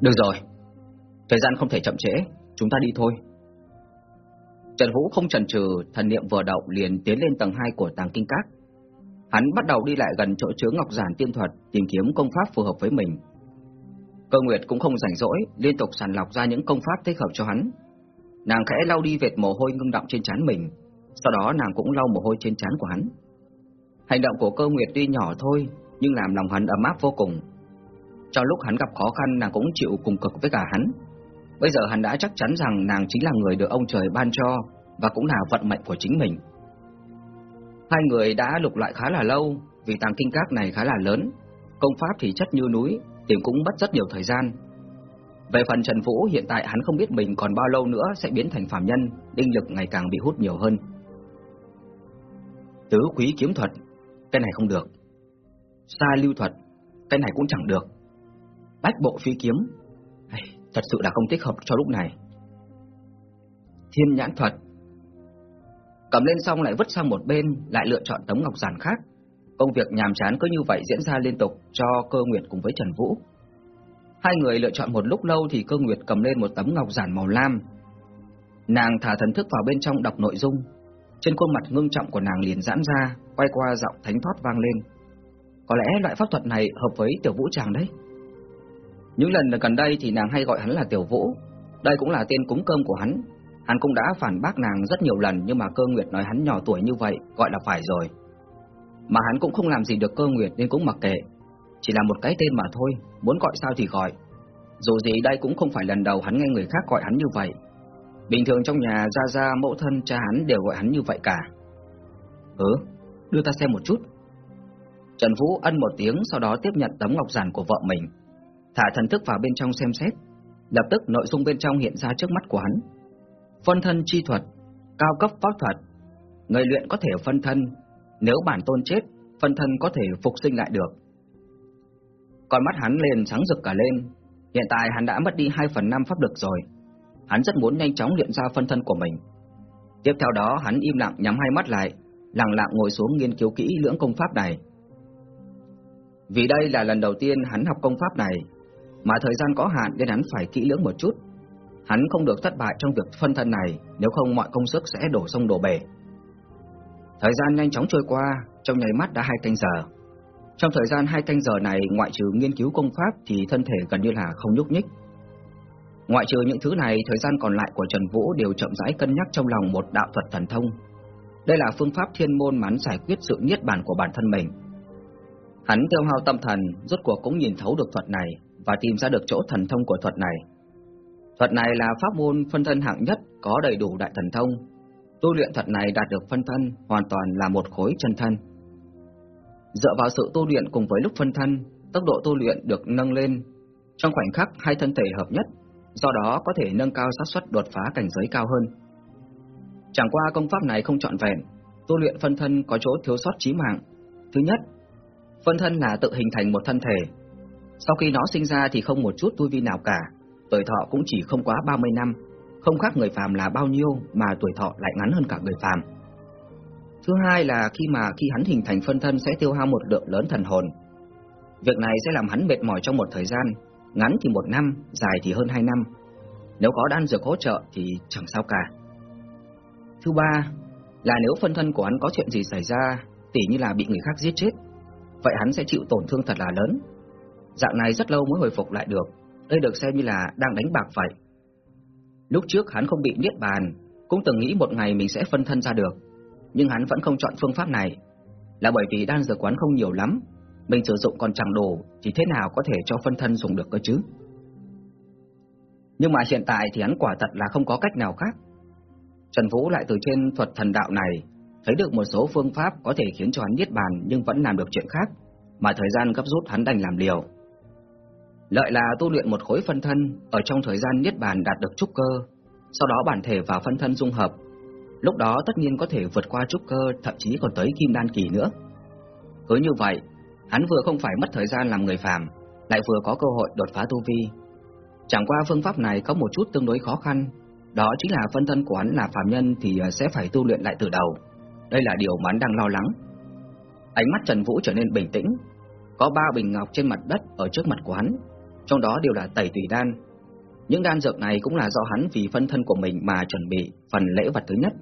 Được rồi, thời gian không thể chậm trễ, chúng ta đi thôi. Trần Vũ không chần chừ, thần niệm vừa động liền tiến lên tầng 2 của tàng kinh các. Hắn bắt đầu đi lại gần chỗ chứa ngọc giản tiên thuật, tìm kiếm công pháp phù hợp với mình. Cơ Nguyệt cũng không rảnh rỗi, liên tục sàn lọc ra những công pháp thích hợp cho hắn. Nàng khẽ lau đi vệt mồ hôi ngưng động trên trán mình, sau đó nàng cũng lau mồ hôi trên trán của hắn. Hành động của Cơ Nguyệt tuy nhỏ thôi, nhưng làm lòng hắn ấm áp vô cùng. Trong lúc hắn gặp khó khăn, nàng cũng chịu cùng cực với cả hắn. Bây giờ hắn đã chắc chắn rằng nàng chính là người được ông trời ban cho và cũng là vận mệnh của chính mình. Hai người đã lục lại khá là lâu, vì tàng kinh các này khá là lớn, công pháp thì chất như núi, tìm cũng mất rất nhiều thời gian. Về phần Trần Vũ, hiện tại hắn không biết mình còn bao lâu nữa sẽ biến thành phạm nhân, đinh lực ngày càng bị hút nhiều hơn. Tứ quý kiếm thuật, cái này không được. Sa lưu thuật, cái này cũng chẳng được. Bách bộ phi kiếm, thật sự là không thích hợp cho lúc này. Thiên nhãn thuật, cầm lên xong lại vứt sang một bên, lại lựa chọn tấm ngọc giản khác. Công việc nhàm chán cứ như vậy diễn ra liên tục cho cơ nguyệt cùng với Trần Vũ. Hai người lựa chọn một lúc lâu thì cơ nguyệt cầm lên một tấm ngọc giản màu lam. Nàng thả thần thức vào bên trong đọc nội dung. Trên khuôn mặt ngưng trọng của nàng liền giãn ra, quay qua giọng thánh thoát vang lên. Có lẽ loại pháp thuật này hợp với tiểu vũ chàng đấy. Những lần gần đây thì nàng hay gọi hắn là tiểu vũ. Đây cũng là tên cúng cơm của hắn. Hắn cũng đã phản bác nàng rất nhiều lần nhưng mà cơ nguyệt nói hắn nhỏ tuổi như vậy, gọi là phải rồi. Mà hắn cũng không làm gì được cơ nguyệt nên cũng mặc kệ Chỉ là một cái tên mà thôi Muốn gọi sao thì gọi Dù gì đây cũng không phải lần đầu hắn nghe người khác gọi hắn như vậy Bình thường trong nhà Gia Gia, mẫu thân, cha hắn đều gọi hắn như vậy cả Ừ, đưa ta xem một chút Trần Vũ ân một tiếng Sau đó tiếp nhận tấm ngọc giản của vợ mình Thả thần thức vào bên trong xem xét Lập tức nội dung bên trong hiện ra trước mắt của hắn Phân thân chi thuật Cao cấp pháp thuật Người luyện có thể phân thân nếu bản tôn chết, phân thân có thể phục sinh lại được. Con mắt hắn liền sáng rực cả lên. Hiện tại hắn đã mất đi 2 phần 5 pháp lực rồi. Hắn rất muốn nhanh chóng luyện ra phân thân của mình. Tiếp theo đó hắn im lặng nhắm hai mắt lại, lặng lặng ngồi xuống nghiên cứu kỹ lưỡng công pháp này. Vì đây là lần đầu tiên hắn học công pháp này, mà thời gian có hạn nên hắn phải kỹ lưỡng một chút. Hắn không được thất bại trong việc phân thân này, nếu không mọi công sức sẽ đổ sông đổ bể. Thời gian nhanh chóng trôi qua, trong nháy mắt đã hai canh giờ. Trong thời gian hai canh giờ này, ngoại trừ nghiên cứu công pháp thì thân thể gần như là không nhúc nhích. Ngoại trừ những thứ này, thời gian còn lại của Trần Vũ đều chậm rãi cân nhắc trong lòng một đạo thuật thần thông. Đây là phương pháp thiên môn mắn giải quyết sự niết bàn của bản thân mình. Hắn tiêu hao tâm thần, rốt cuộc cũng nhìn thấu được thuật này và tìm ra được chỗ thần thông của thuật này. Thuật này là pháp môn phân thân hạng nhất, có đầy đủ đại thần thông, tu luyện thuật này đạt được phân thân hoàn toàn là một khối chân thân. Dựa vào sự tu luyện cùng với lúc phân thân, tốc độ tu luyện được nâng lên. Trong khoảnh khắc hai thân thể hợp nhất, do đó có thể nâng cao xác suất đột phá cảnh giới cao hơn. Chẳng qua công pháp này không trọn vẹn, tu luyện phân thân có chỗ thiếu sót chí mạng. Thứ nhất, phân thân là tự hình thành một thân thể. Sau khi nó sinh ra thì không một chút tu vi nào cả, tuổi thọ cũng chỉ không quá 30 năm không khác người phàm là bao nhiêu mà tuổi thọ lại ngắn hơn cả người phàm. Thứ hai là khi mà khi hắn hình thành phân thân sẽ tiêu hao một lượng lớn thần hồn. Việc này sẽ làm hắn mệt mỏi trong một thời gian, ngắn thì một năm, dài thì hơn hai năm. Nếu có đan dược hỗ trợ thì chẳng sao cả. Thứ ba là nếu phân thân của hắn có chuyện gì xảy ra, tỉ như là bị người khác giết chết, vậy hắn sẽ chịu tổn thương thật là lớn. Dạng này rất lâu mới hồi phục lại được, đây được xem như là đang đánh bạc vậy. Lúc trước hắn không bị niết bàn, cũng từng nghĩ một ngày mình sẽ phân thân ra được, nhưng hắn vẫn không chọn phương pháp này, là bởi vì đan dược quán không nhiều lắm, mình sử dụng còn chẳng đủ thì thế nào có thể cho phân thân dùng được cơ chứ? Nhưng mà hiện tại thì hắn quả thật là không có cách nào khác. Trần Vũ lại từ trên thuật thần đạo này thấy được một số phương pháp có thể khiến cho hắn niết bàn nhưng vẫn làm được chuyện khác, mà thời gian gấp rút hắn đành làm liều. Lợi là tu luyện một khối phân thân ở trong thời gian niết bàn đạt được trúc cơ, sau đó bản thể và phân thân dung hợp. Lúc đó tất nhiên có thể vượt qua trúc cơ, thậm chí còn tới kim đan kỳ nữa. Cứ như vậy, hắn vừa không phải mất thời gian làm người phàm, lại vừa có cơ hội đột phá tu vi. Chẳng qua phương pháp này có một chút tương đối khó khăn, đó chính là phân thân của hắn là phàm nhân thì à, sẽ phải tu luyện lại từ đầu. Đây là điều mà hắn đang lo lắng. Ánh mắt Trần Vũ trở nên bình tĩnh, có ba bình ngọc trên mặt đất ở trước mặt của hắn, trong đó đều là tẩy tùy đan. Những đan dược này cũng là do hắn vì phân thân của mình mà chuẩn bị phần lễ vật thứ nhất.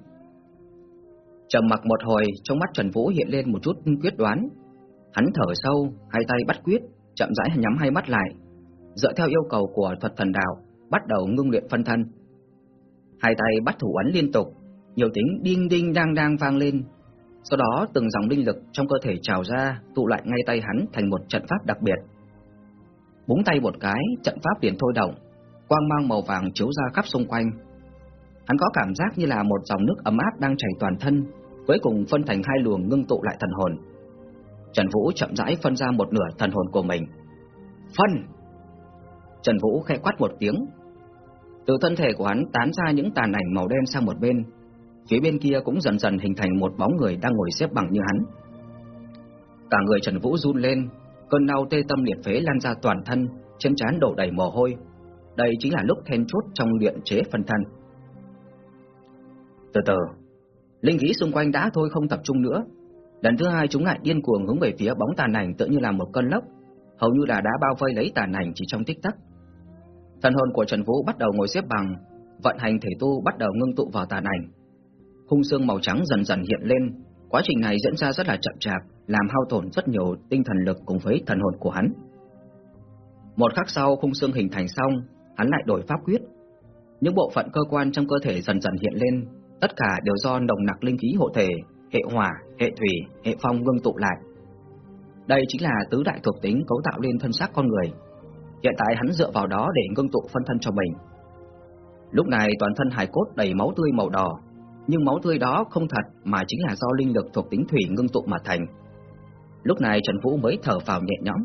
Trầm mặc một hồi, trong mắt Trần Vũ hiện lên một chút quyết đoán. Hắn thở sâu, hai tay bắt quyết, chậm rãi nhắm hai mắt lại, dựa theo yêu cầu của thuật thần đạo, bắt đầu ngưng luyện phân thân. Hai tay bắt thủ ấn liên tục, nhiều tiếng đinh đinh đang đang vang lên. Sau đó từng dòng linh lực trong cơ thể trào ra, tụ lại ngay tay hắn thành một trận pháp đặc biệt. Búng tay một cái, trận pháp liền thôi động, quang mang màu vàng chiếu ra khắp xung quanh. Hắn có cảm giác như là một dòng nước ấm áp đang chảy toàn thân, cuối cùng phân thành hai luồng ngưng tụ lại thần hồn. Trần Vũ chậm rãi phân ra một nửa thần hồn của mình. Phân! Trần Vũ khẽ quát một tiếng. Từ thân thể của hắn tán ra những tàn ảnh màu đen sang một bên. Phía bên kia cũng dần dần hình thành một bóng người đang ngồi xếp bằng như hắn. Cả người Trần Vũ run lên, cơn đau tê tâm liệt phế lan ra toàn thân, trên trán đổ đầy mồ hôi. Đây chính là lúc then chốt trong luyện chế phân thân. Từ từ, linh khí xung quanh đã thôi không tập trung nữa. Lần thứ hai chúng lại điên cuồng hướng về phía bóng tàn ảnh tự như là một cơn lốc, hầu như là đã bao vây lấy tàn ảnh chỉ trong tích tắc. Thần hồn của Trần Vũ bắt đầu ngồi xếp bằng, vận hành thể tu bắt đầu ngưng tụ vào tàn ảnh. Khung xương màu trắng dần dần hiện lên, quá trình này diễn ra rất là chậm chạp, làm hao tổn rất nhiều tinh thần lực cùng với thần hồn của hắn. Một khắc sau khung xương hình thành xong, hắn lại đổi pháp quyết. Những bộ phận cơ quan trong cơ thể dần dần hiện lên, tất cả đều do nồng nặc linh khí hộ thể, hệ hỏa, hệ thủy, hệ phong ngưng tụ lại. Đây chính là tứ đại thuộc tính cấu tạo lên thân xác con người. Hiện tại hắn dựa vào đó để ngưng tụ phân thân cho mình. Lúc này toàn thân hải cốt đầy máu tươi màu đỏ, nhưng máu tươi đó không thật mà chính là do linh lực thuộc tính thủy ngưng tụ mà thành. Lúc này Trần Vũ mới thở phào nhẹ nhõm.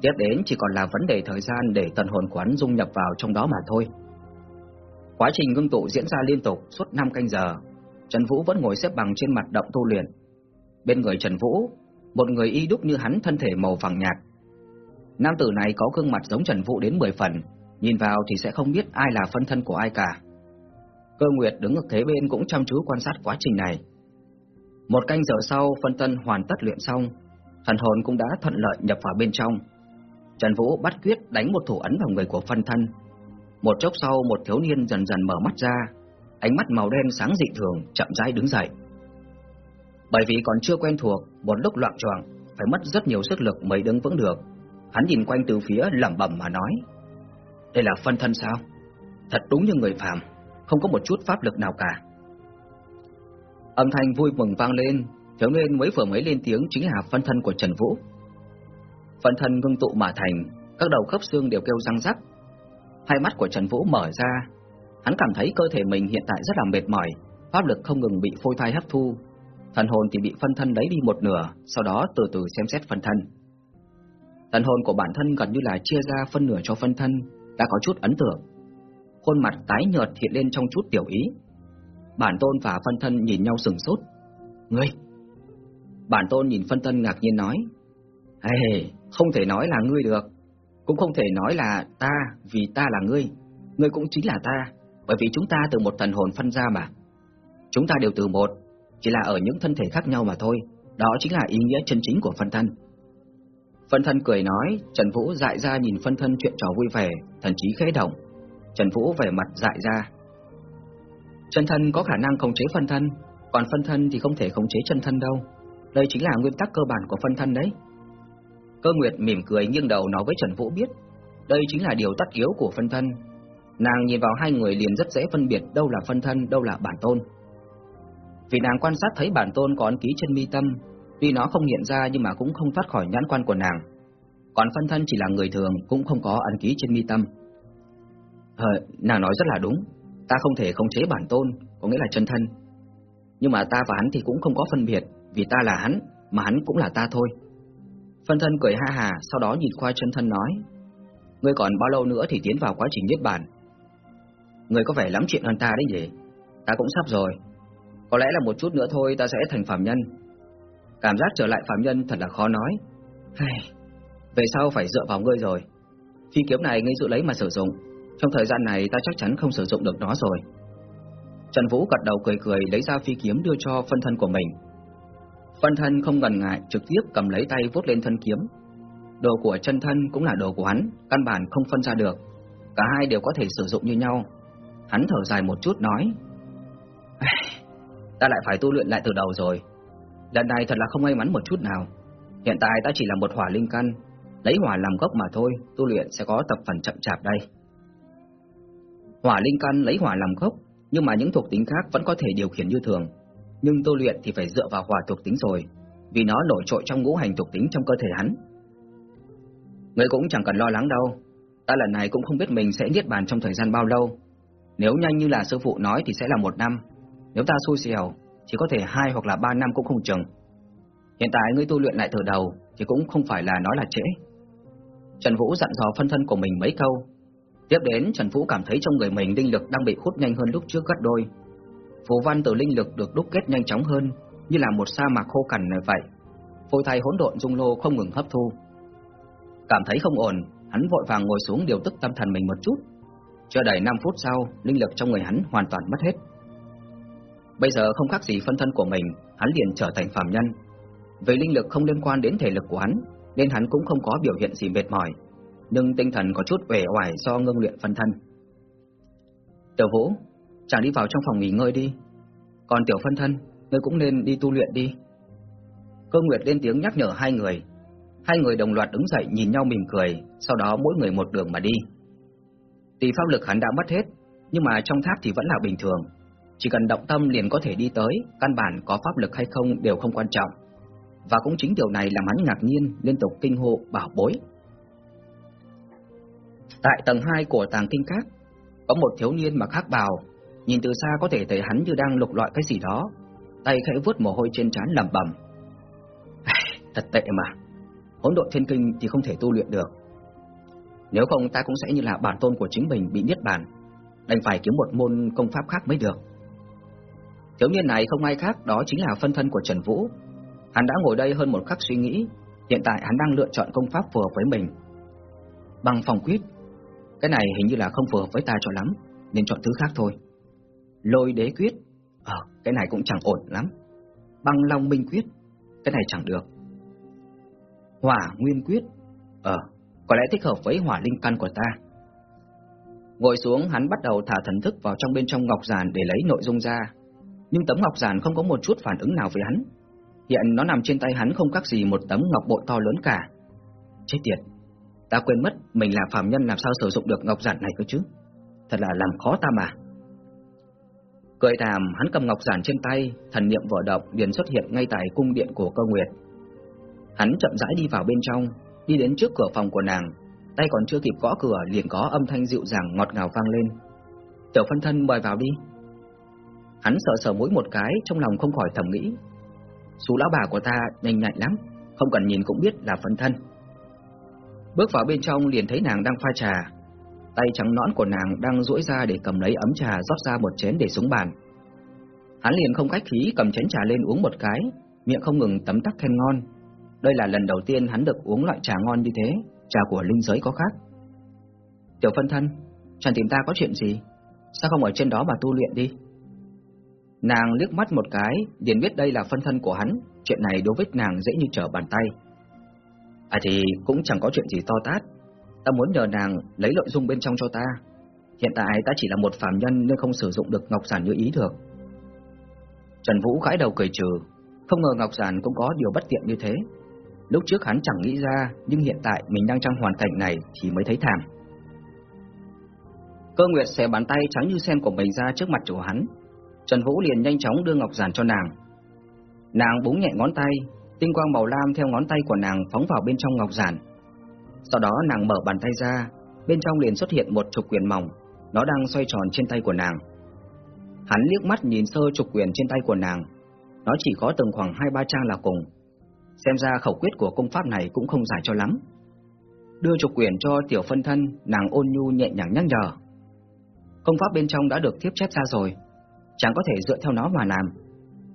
Tiếp đến chỉ còn là vấn đề thời gian để tần hồn quán dung nhập vào trong đó mà thôi. Quá trình ngưng tụ diễn ra liên tục suốt 5 canh giờ. Trần Vũ vẫn ngồi xếp bằng trên mặt động tu luyện. Bên người Trần Vũ, một người y đúc như hắn thân thể màu vàng nhạt. Nam tử này có gương mặt giống Trần Vũ đến 10 phần, nhìn vào thì sẽ không biết ai là phân thân của ai cả. Cơ Nguyệt đứng ở thế bên cũng chăm chú quan sát quá trình này. Một canh giờ sau, phân thân hoàn tất luyện xong, thần hồn cũng đã thuận lợi nhập vào bên trong. Trần Vũ bắt quyết đánh một thủ ấn vào người của phân thân. Một chốc sau, một thiếu niên dần dần mở mắt ra, ánh mắt màu đen sáng dị thường, chậm rãi đứng dậy. Bởi vì còn chưa quen thuộc, một lúc loạn choạng, phải mất rất nhiều sức lực mới đứng vững được. Hắn nhìn quanh từ phía lẩm bẩm mà nói: "Đây là phân thân sao? Thật đúng như người phàm, không có một chút pháp lực nào cả." Âm thanh vui mừng vang lên, thiếu niên mới vừa mới lên tiếng chính là phân thân của Trần Vũ. Phân thân ngưng tụ mà thành, các đầu khớp xương đều kêu răng rắc. Hai mắt của Trần Vũ mở ra, hắn cảm thấy cơ thể mình hiện tại rất là mệt mỏi, pháp lực không ngừng bị phôi thai hấp thu, thần hồn thì bị phân thân lấy đi một nửa, sau đó từ từ xem xét phân thân. Thần hồn của bản thân gần như là chia ra phân nửa cho phân thân, đã có chút ấn tượng. Khuôn mặt tái nhợt hiện lên trong chút tiểu ý. Bản tôn và phân thân nhìn nhau sừng sốt. Ngươi! Bản tôn nhìn phân thân ngạc nhiên nói. Ê, không thể nói là ngươi được. Cũng không thể nói là ta vì ta là ngươi. Ngươi cũng chính là ta, bởi vì chúng ta từ một thần hồn phân ra mà. Chúng ta đều từ một, chỉ là ở những thân thể khác nhau mà thôi. Đó chính là ý nghĩa chân chính của phân thân. Phân thân cười nói, Trần Vũ dại ra nhìn phân thân chuyện trò vui vẻ, thần trí khẽ động. Trần Vũ vẻ mặt dại ra. Chân thân có khả năng khống chế phân thân, còn phân thân thì không thể khống chế chân thân đâu. Đây chính là nguyên tắc cơ bản của phân thân đấy. Cơ Nguyệt mỉm cười nghiêng đầu nói với Trần Vũ biết, đây chính là điều tất yếu của phân thân. Nàng nhìn vào hai người liền rất dễ phân biệt đâu là phân thân, đâu là bản tôn. Vì nàng quan sát thấy bản tôn có ấn ký trên mi tâm, tuy nó không hiện ra nhưng mà cũng không thoát khỏi nhãn quan của nàng. Còn phân thân chỉ là người thường cũng không có ấn ký trên mi tâm. Ờ, nàng nói rất là đúng, ta không thể khống chế bản tôn, có nghĩa là chân thân. Nhưng mà ta và hắn thì cũng không có phân biệt, vì ta là hắn, mà hắn cũng là ta thôi. Phân thân cười ha hà, sau đó nhìn qua chân thân nói, ngươi còn bao lâu nữa thì tiến vào quá trình niết bàn? Ngươi có vẻ lắm chuyện hơn ta đấy nhỉ? Ta cũng sắp rồi, có lẽ là một chút nữa thôi ta sẽ thành phạm nhân Cảm giác trở lại phạm nhân thật là khó nói Hay, Về sau phải dựa vào ngươi rồi Phi kiếm này ngươi dự lấy mà sử dụng trong thời gian này ta chắc chắn không sử dụng được nó rồi Trần Vũ gật đầu cười cười lấy ra phi kiếm đưa cho phân thân của mình Phân thân không ngần ngại trực tiếp cầm lấy tay vuốt lên thân kiếm Đồ của chân thân cũng là đồ của hắn, căn bản không phân ra được. Cả hai đều có thể sử dụng như nhau. Hắn thở dài một chút nói: "Ta lại phải tu luyện lại từ đầu rồi. Lần này thật là không may mắn một chút nào. Hiện tại ta chỉ là một hỏa linh căn, lấy hỏa làm gốc mà thôi, tu luyện sẽ có tập phần chậm chạp đây." Hỏa linh căn lấy hỏa làm gốc, nhưng mà những thuộc tính khác vẫn có thể điều khiển như thường. Nhưng tu luyện thì phải dựa vào hỏa thuộc tính rồi, vì nó nổi trội trong ngũ hành thuộc tính trong cơ thể hắn. Ngươi cũng chẳng cần lo lắng đâu, ta lần này cũng không biết mình sẽ niết bàn trong thời gian bao lâu. Nếu nhanh như là sư phụ nói thì sẽ là một năm, nếu ta xui xẻo chỉ có thể hai hoặc là ba năm cũng không chừng. Hiện tại ngươi tu luyện lại từ đầu thì cũng không phải là nói là trễ. Trần Vũ dặn dò phân thân của mình mấy câu. Tiếp đến Trần Vũ cảm thấy trong người mình linh lực đang bị hút nhanh hơn lúc trước gấp đôi. Phù văn từ linh lực được đúc kết nhanh chóng hơn, như là một sa mạc khô cằn vậy. Phôi thai hỗn độn dung lô không ngừng hấp thu. Cảm thấy không ổn, hắn vội vàng ngồi xuống điều tức tâm thần mình một chút. Chưa đầy 5 phút sau, linh lực trong người hắn hoàn toàn mất hết. Bây giờ không khác gì phân thân của mình, hắn liền trở thành phàm nhân. Vì linh lực không liên quan đến thể lực của hắn, nên hắn cũng không có biểu hiện gì mệt mỏi, nhưng tinh thần có chút uể oải do ngưng luyện phân thân. Tiểu Vũ, chàng đi vào trong phòng nghỉ ngơi đi. Còn tiểu phân thân, ngươi cũng nên đi tu luyện đi. Cơ Nguyệt lên tiếng nhắc nhở hai người. Hai người đồng loạt đứng dậy nhìn nhau mỉm cười, sau đó mỗi người một đường mà đi. Tỷ pháp lực hắn đã mất hết, nhưng mà trong tháp thì vẫn là bình thường. Chỉ cần động tâm liền có thể đi tới, căn bản có pháp lực hay không đều không quan trọng. Và cũng chính điều này làm hắn ngạc nhiên, liên tục kinh hộ, bảo bối. Tại tầng 2 của tàng kinh các, có một thiếu niên mặc hắc bào, nhìn từ xa có thể thấy hắn như đang lục loại cái gì đó, tay khẽ vuốt mồ hôi trên trán lẩm bẩm. Thật tệ mà, hỗn độn thiên kinh thì không thể tu luyện được. Nếu không ta cũng sẽ như là bản tôn của chính mình bị niết bàn, đành phải kiếm một môn công pháp khác mới được. Thiếu niên này không ai khác đó chính là phân thân của Trần Vũ. Hắn đã ngồi đây hơn một khắc suy nghĩ, hiện tại hắn đang lựa chọn công pháp phù hợp với mình. Bằng phòng quyết, cái này hình như là không phù hợp với ta cho lắm, nên chọn thứ khác thôi. Lôi đế quyết, ờ, cái này cũng chẳng ổn lắm. Băng long minh quyết, cái này chẳng được. Hỏa nguyên quyết, ờ, có lẽ thích hợp với hỏa linh căn của ta. Ngồi xuống, hắn bắt đầu thả thần thức vào trong bên trong ngọc giàn để lấy nội dung ra. Nhưng tấm ngọc giàn không có một chút phản ứng nào với hắn. Hiện nó nằm trên tay hắn không khác gì một tấm ngọc bội to lớn cả. Chết tiệt, ta quên mất mình là phàm nhân làm sao sử dụng được ngọc giản này cơ chứ. Thật là làm khó ta mà. Cười thàm, hắn cầm ngọc giản trên tay, thần niệm vỏ động liền xuất hiện ngay tại cung điện của cơ nguyệt. Hắn chậm rãi đi vào bên trong, đi đến trước cửa phòng của nàng, tay còn chưa kịp gõ cửa liền có âm thanh dịu dàng ngọt ngào vang lên. Tiểu phân thân mời vào đi. Hắn sợ sờ mũi một cái, trong lòng không khỏi thầm nghĩ. Sú lão bà của ta nhanh nhạy lắm, không cần nhìn cũng biết là phân thân. Bước vào bên trong liền thấy nàng đang pha trà, tay trắng nõn của nàng đang duỗi ra để cầm lấy ấm trà rót ra một chén để xuống bàn. Hắn liền không khách khí cầm chén trà lên uống một cái, miệng không ngừng tấm tắc khen ngon. Đây là lần đầu tiên hắn được uống loại trà ngon như thế, trà của linh giới có khác. Tiểu phân thân, chàng tìm ta có chuyện gì? Sao không ở trên đó mà tu luyện đi? Nàng liếc mắt một cái, liền biết đây là phân thân của hắn, chuyện này đối với nàng dễ như trở bàn tay. À thì cũng chẳng có chuyện gì to tát, ta muốn nhờ nàng lấy nội dung bên trong cho ta. Hiện tại ta chỉ là một phàm nhân nên không sử dụng được ngọc giản như ý được. Trần Vũ gãi đầu cười trừ, không ngờ ngọc giản cũng có điều bất tiện như thế. Lúc trước hắn chẳng nghĩ ra, nhưng hiện tại mình đang trong hoàn cảnh này thì mới thấy thảm. Cơ Nguyệt xẻ bàn tay trắng như sen của mình ra trước mặt chủ hắn. Trần Vũ liền nhanh chóng đưa ngọc giản cho nàng. Nàng búng nhẹ ngón tay, tinh quang màu lam theo ngón tay của nàng phóng vào bên trong ngọc giản. Sau đó nàng mở bàn tay ra, bên trong liền xuất hiện một trục quyền mỏng, nó đang xoay tròn trên tay của nàng. Hắn liếc mắt nhìn sơ trục quyền trên tay của nàng, nó chỉ có từng khoảng hai ba trang là cùng. Xem ra khẩu quyết của công pháp này cũng không dài cho lắm. Đưa trục quyền cho tiểu phân thân, nàng ôn nhu nhẹ nhàng nhắc nhở. Công pháp bên trong đã được thiếp chép ra rồi, chẳng có thể dựa theo nó mà làm.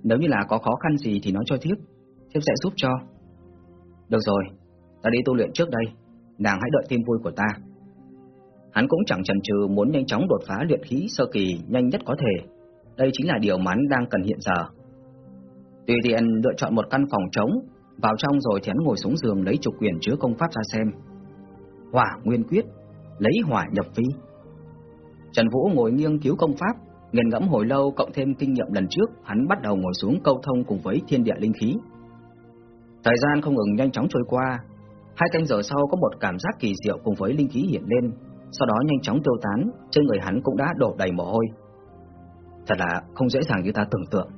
Nếu như là có khó khăn gì thì nói cho thiếp, thiếp sẽ giúp cho. Được rồi, ta đi tu luyện trước đây, nàng hãy đợi tin vui của ta. Hắn cũng chẳng chần chừ muốn nhanh chóng đột phá luyện khí sơ kỳ nhanh nhất có thể. Đây chính là điều mà hắn đang cần hiện giờ. Tùy tiện lựa chọn một căn phòng trống, Vào trong rồi thì hắn ngồi xuống giường lấy trục quyền chứa công pháp ra xem. Hỏa nguyên quyết, lấy hỏa nhập vi. Trần Vũ ngồi nghiêng cứu công pháp, nghiền ngẫm hồi lâu cộng thêm kinh nghiệm lần trước, hắn bắt đầu ngồi xuống câu thông cùng với thiên địa linh khí. Thời gian không ngừng nhanh chóng trôi qua, hai canh giờ sau có một cảm giác kỳ diệu cùng với linh khí hiện lên, sau đó nhanh chóng tiêu tán, trên người hắn cũng đã đổ đầy mồ hôi. Thật là không dễ dàng như ta tưởng tượng.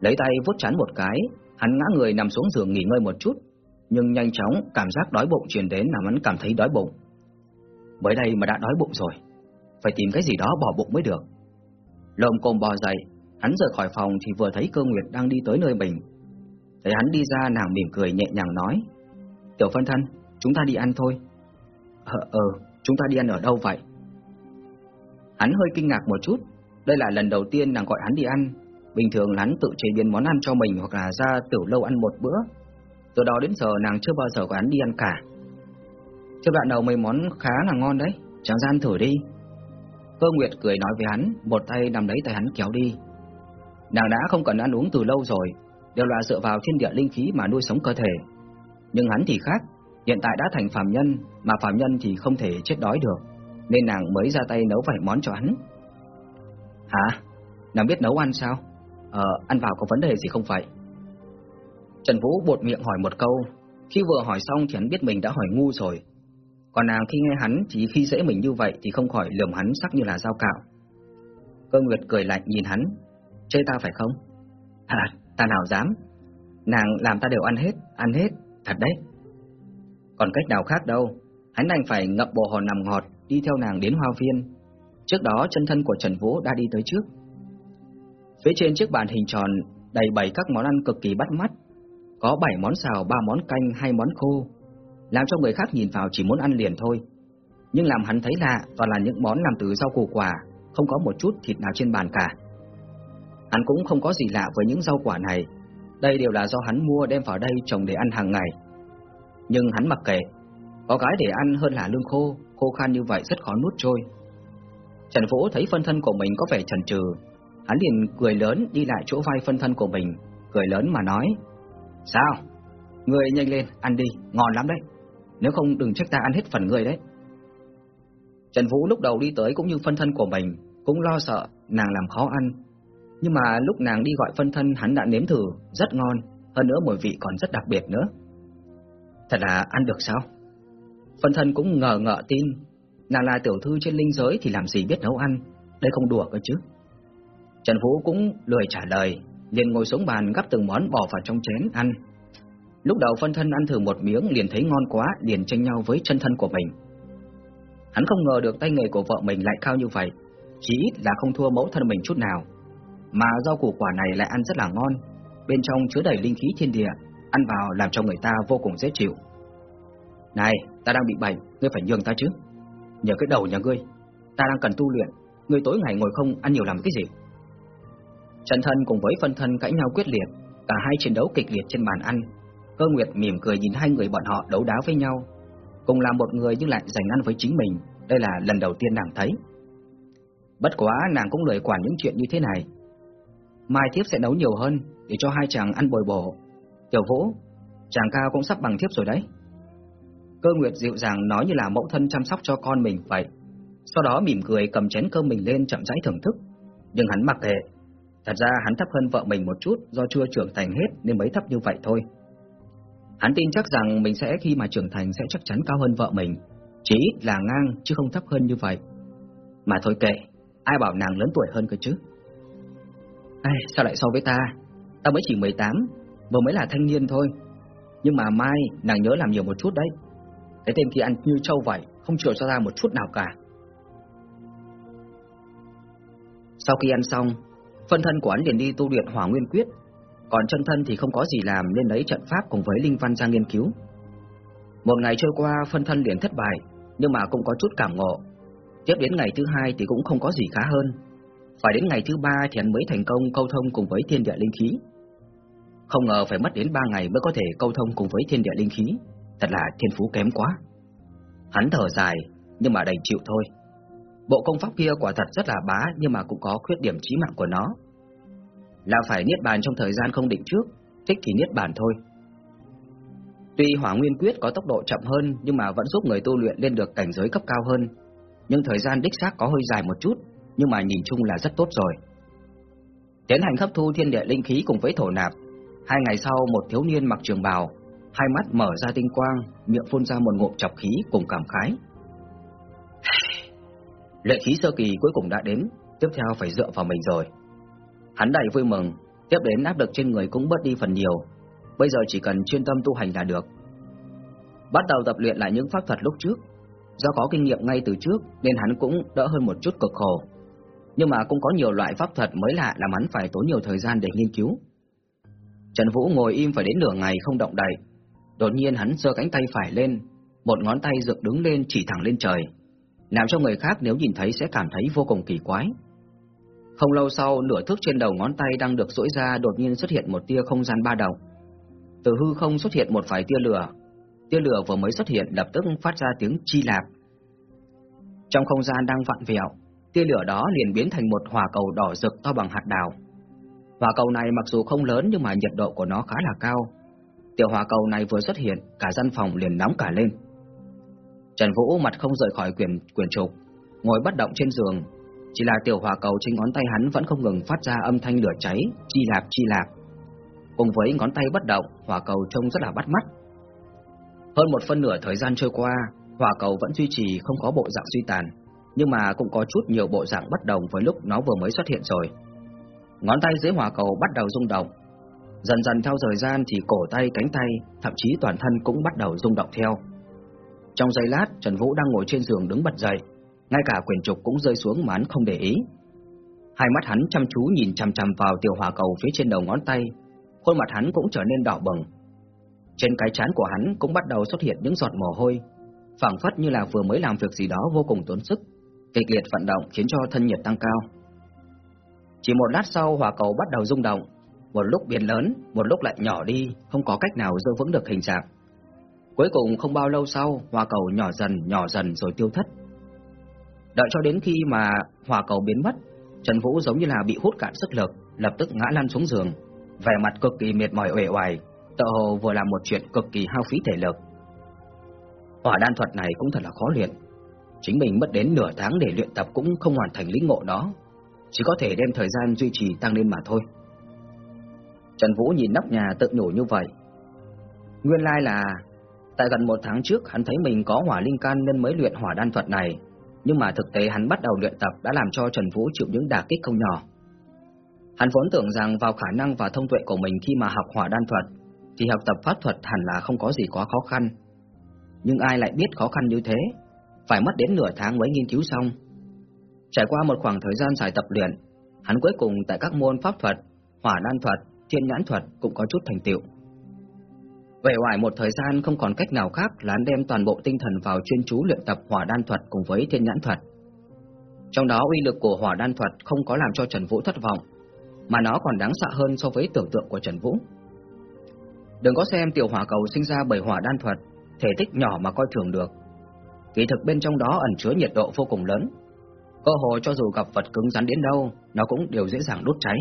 Lấy tay vuốt chán một cái, hắn ngã người nằm xuống giường nghỉ ngơi một chút, nhưng nhanh chóng cảm giác đói bụng truyền đến làm hắn cảm thấy đói bụng. Mới đây mà đã đói bụng rồi, phải tìm cái gì đó bỏ bụng mới được. Lồm cồm bò dậy, hắn rời khỏi phòng thì vừa thấy cơ nguyệt đang đi tới nơi mình. Thấy hắn đi ra nàng mỉm cười nhẹ nhàng nói, Tiểu phân thân, chúng ta đi ăn thôi. Ờ, ờ, chúng ta đi ăn ở đâu vậy? Hắn hơi kinh ngạc một chút, đây là lần đầu tiên nàng gọi hắn đi ăn. Bình thường hắn tự chế biến món ăn cho mình hoặc là ra tiểu lâu ăn một bữa. Từ đó đến giờ nàng chưa bao giờ gọi hắn đi ăn cả. Trước đoạn đầu mấy món khá là ngon đấy, chẳng gian thử đi. Cơ Nguyệt cười nói với hắn, một tay nằm lấy tay hắn kéo đi. Nàng đã không cần ăn uống từ lâu rồi, đều là dựa vào thiên địa linh khí mà nuôi sống cơ thể. Nhưng hắn thì khác, hiện tại đã thành phàm nhân, mà phàm nhân thì không thể chết đói được, nên nàng mới ra tay nấu vài món cho hắn. Hả? Nàng biết nấu ăn sao? Ờ, ăn vào có vấn đề gì không vậy? Trần Vũ bột miệng hỏi một câu, khi vừa hỏi xong thì hắn biết mình đã hỏi ngu rồi. Còn nàng khi nghe hắn chỉ khi dễ mình như vậy thì không khỏi lườm hắn sắc như là dao cạo. Cơ Nguyệt cười lạnh nhìn hắn, chơi ta phải không? Hả? Ta nào dám. Nàng làm ta đều ăn hết, ăn hết, thật đấy. Còn cách nào khác đâu, hắn đành phải ngậm bộ hòn nằm ngọt đi theo nàng đến hoa viên. Trước đó chân thân của Trần Vũ đã đi tới trước. Phía trên chiếc bàn hình tròn đầy bày các món ăn cực kỳ bắt mắt. Có 7 món xào, 3 món canh, 2 món khô, làm cho người khác nhìn vào chỉ muốn ăn liền thôi. Nhưng làm hắn thấy lạ toàn là những món làm từ rau củ quả, không có một chút thịt nào trên bàn cả. Hắn cũng không có gì lạ với những rau quả này, đây đều là do hắn mua đem vào đây trồng để ăn hàng ngày. Nhưng hắn mặc kệ, có cái để ăn hơn là lương khô, khô khan như vậy rất khó nuốt trôi. Trần Vũ thấy phân thân của mình có vẻ chần chừ, hắn liền cười lớn đi lại chỗ vai phân thân của mình, cười lớn mà nói: "Sao? Người nhanh lên, ăn đi, ngon lắm đấy. Nếu không đừng trách ta ăn hết phần người đấy." Trần Vũ lúc đầu đi tới cũng như phân thân của mình, cũng lo sợ nàng làm khó ăn. Nhưng mà lúc nàng đi gọi phân thân hắn đã nếm thử, rất ngon, hơn nữa mùi vị còn rất đặc biệt nữa. Thật là ăn được sao? Phân thân cũng ngờ ngợ tin, nàng là tiểu thư trên linh giới thì làm gì biết nấu ăn, đây không đùa cơ chứ. Trần Vũ cũng lười trả lời, liền ngồi xuống bàn gắp từng món bỏ vào trong chén ăn. Lúc đầu phân thân ăn thử một miếng liền thấy ngon quá, liền tranh nhau với chân thân của mình. Hắn không ngờ được tay nghề của vợ mình lại cao như vậy, chỉ ít là không thua mẫu thân mình chút nào. Mà rau củ quả này lại ăn rất là ngon, bên trong chứa đầy linh khí thiên địa, ăn vào làm cho người ta vô cùng dễ chịu. Này, ta đang bị bệnh, ngươi phải nhường ta chứ. Nhờ cái đầu nhà ngươi, ta đang cần tu luyện, ngươi tối ngày ngồi không ăn nhiều làm cái gì? Trần thân cùng với phân thân cãi nhau quyết liệt, cả hai chiến đấu kịch liệt trên bàn ăn. Cơ Nguyệt mỉm cười nhìn hai người bọn họ đấu đá với nhau, cùng là một người nhưng lại giành ăn với chính mình, đây là lần đầu tiên nàng thấy. Bất quá nàng cũng lười quản những chuyện như thế này. Mai thiếp sẽ nấu nhiều hơn để cho hai chàng ăn bồi bổ. Tiểu Vũ, chàng cao cũng sắp bằng thiếp rồi đấy. Cơ Nguyệt dịu dàng nói như là mẫu thân chăm sóc cho con mình vậy. Sau đó mỉm cười cầm chén cơm mình lên chậm rãi thưởng thức. Nhưng hắn mặc kệ. Thật ra hắn thấp hơn vợ mình một chút do chưa trưởng thành hết nên mới thấp như vậy thôi. Hắn tin chắc rằng mình sẽ khi mà trưởng thành sẽ chắc chắn cao hơn vợ mình. Chỉ ít là ngang chứ không thấp hơn như vậy. Mà thôi kệ, ai bảo nàng lớn tuổi hơn cơ chứ. Ai, sao lại so với ta? Ta mới chỉ 18, vừa mới là thanh niên thôi. Nhưng mà mai nàng nhớ làm nhiều một chút đấy. Cái tên kia ăn như trâu vậy, không chịu cho ra một chút nào cả. Sau khi ăn xong, phân thân của hắn liền đi tu luyện hỏa nguyên quyết, còn chân thân thì không có gì làm nên lấy trận pháp cùng với linh văn ra nghiên cứu. Một ngày trôi qua, phân thân liền thất bại, nhưng mà cũng có chút cảm ngộ. Tiếp đến ngày thứ hai thì cũng không có gì khá hơn. Phải đến ngày thứ ba thì hắn mới thành công câu thông cùng với thiên địa linh khí. Không ngờ phải mất đến ba ngày mới có thể câu thông cùng với thiên địa linh khí, thật là thiên phú kém quá. Hắn thở dài, nhưng mà đành chịu thôi. Bộ công pháp kia quả thật rất là bá nhưng mà cũng có khuyết điểm chí mạng của nó. Là phải niết bàn trong thời gian không định trước, thích thì niết bàn thôi. Tuy hỏa nguyên quyết có tốc độ chậm hơn nhưng mà vẫn giúp người tu luyện lên được cảnh giới cấp cao hơn. Nhưng thời gian đích xác có hơi dài một chút, nhưng mà nhìn chung là rất tốt rồi. Tiến hành hấp thu thiên địa linh khí cùng với thổ nạp, hai ngày sau một thiếu niên mặc trường bào, hai mắt mở ra tinh quang, miệng phun ra một ngụm chọc khí cùng cảm khái. Lệ khí sơ kỳ cuối cùng đã đến, tiếp theo phải dựa vào mình rồi. Hắn đầy vui mừng, tiếp đến áp lực trên người cũng bớt đi phần nhiều, bây giờ chỉ cần chuyên tâm tu hành là được. Bắt đầu tập luyện lại những pháp thuật lúc trước, do có kinh nghiệm ngay từ trước nên hắn cũng đỡ hơn một chút cực khổ. Nhưng mà cũng có nhiều loại pháp thuật mới lạ làm hắn phải tốn nhiều thời gian để nghiên cứu. Trần Vũ ngồi im phải đến nửa ngày không động đậy. Đột nhiên hắn giơ cánh tay phải lên, một ngón tay dựng đứng lên chỉ thẳng lên trời, làm cho người khác nếu nhìn thấy sẽ cảm thấy vô cùng kỳ quái. Không lâu sau, nửa thước trên đầu ngón tay đang được duỗi ra đột nhiên xuất hiện một tia không gian ba đầu. Từ hư không xuất hiện một vài tia lửa. Tia lửa vừa mới xuất hiện lập tức phát ra tiếng chi lạp. Trong không gian đang vặn vẹo, tia lửa đó liền biến thành một hỏa cầu đỏ rực to bằng hạt đào. Hỏa cầu này mặc dù không lớn nhưng mà nhiệt độ của nó khá là cao. Tiểu hỏa cầu này vừa xuất hiện, cả gian phòng liền nóng cả lên. Trần Vũ mặt không rời khỏi quyển quyển trục, ngồi bất động trên giường, chỉ là tiểu hỏa cầu trên ngón tay hắn vẫn không ngừng phát ra âm thanh lửa cháy, chi lạp chi lạp. Cùng với ngón tay bất động, hỏa cầu trông rất là bắt mắt. Hơn một phân nửa thời gian trôi qua, hỏa cầu vẫn duy trì không có bộ dạng suy tàn, nhưng mà cũng có chút nhiều bộ dạng bất đồng với lúc nó vừa mới xuất hiện rồi. Ngón tay dưới hỏa cầu bắt đầu rung động. Dần dần theo thời gian thì cổ tay, cánh tay, thậm chí toàn thân cũng bắt đầu rung động theo. Trong giây lát, Trần Vũ đang ngồi trên giường đứng bật dậy, ngay cả quyền trục cũng rơi xuống mà hắn không để ý. Hai mắt hắn chăm chú nhìn chằm chằm vào tiểu hỏa cầu phía trên đầu ngón tay, khuôn mặt hắn cũng trở nên đỏ bừng. Trên cái trán của hắn cũng bắt đầu xuất hiện những giọt mồ hôi, phảng phất như là vừa mới làm việc gì đó vô cùng tốn sức, kịch liệt vận động khiến cho thân nhiệt tăng cao. Chỉ một lát sau hỏa cầu bắt đầu rung động, một lúc biến lớn, một lúc lại nhỏ đi, không có cách nào giữ vững được hình dạng. Cuối cùng không bao lâu sau, hỏa cầu nhỏ dần, nhỏ dần rồi tiêu thất. Đợi cho đến khi mà hỏa cầu biến mất, Trần Vũ giống như là bị hút cạn sức lực, lập tức ngã lăn xuống giường, vẻ mặt cực kỳ mệt mỏi uể oải, tựa hồ vừa làm một chuyện cực kỳ hao phí thể lực. Hỏa đan thuật này cũng thật là khó luyện, chính mình mất đến nửa tháng để luyện tập cũng không hoàn thành lĩnh ngộ đó, chỉ có thể đem thời gian duy trì tăng lên mà thôi. Trần Vũ nhìn nóc nhà tự nhủ như vậy. Nguyên lai là tại gần một tháng trước hắn thấy mình có hỏa linh can nên mới luyện hỏa đan thuật này, nhưng mà thực tế hắn bắt đầu luyện tập đã làm cho Trần Vũ chịu những đả kích không nhỏ. Hắn vốn tưởng rằng vào khả năng và thông tuệ của mình khi mà học hỏa đan thuật, thì học tập pháp thuật hẳn là không có gì quá khó khăn. Nhưng ai lại biết khó khăn như thế, phải mất đến nửa tháng mới nghiên cứu xong. Trải qua một khoảng thời gian dài tập luyện, hắn cuối cùng tại các môn pháp thuật, hỏa đan thuật, thiên nhãn thuật cũng có chút thành tựu. Vậy ngoài một thời gian không còn cách nào khác là hắn đem toàn bộ tinh thần vào chuyên chú luyện tập hỏa đan thuật cùng với thiên nhãn thuật. Trong đó uy lực của hỏa đan thuật không có làm cho Trần Vũ thất vọng, mà nó còn đáng sợ hơn so với tưởng tượng của Trần Vũ. Đừng có xem tiểu hỏa cầu sinh ra bởi hỏa đan thuật, thể tích nhỏ mà coi thường được. Kỳ thực bên trong đó ẩn chứa nhiệt độ vô cùng lớn. Cơ hội cho dù gặp vật cứng rắn đến đâu, nó cũng đều dễ dàng đốt cháy.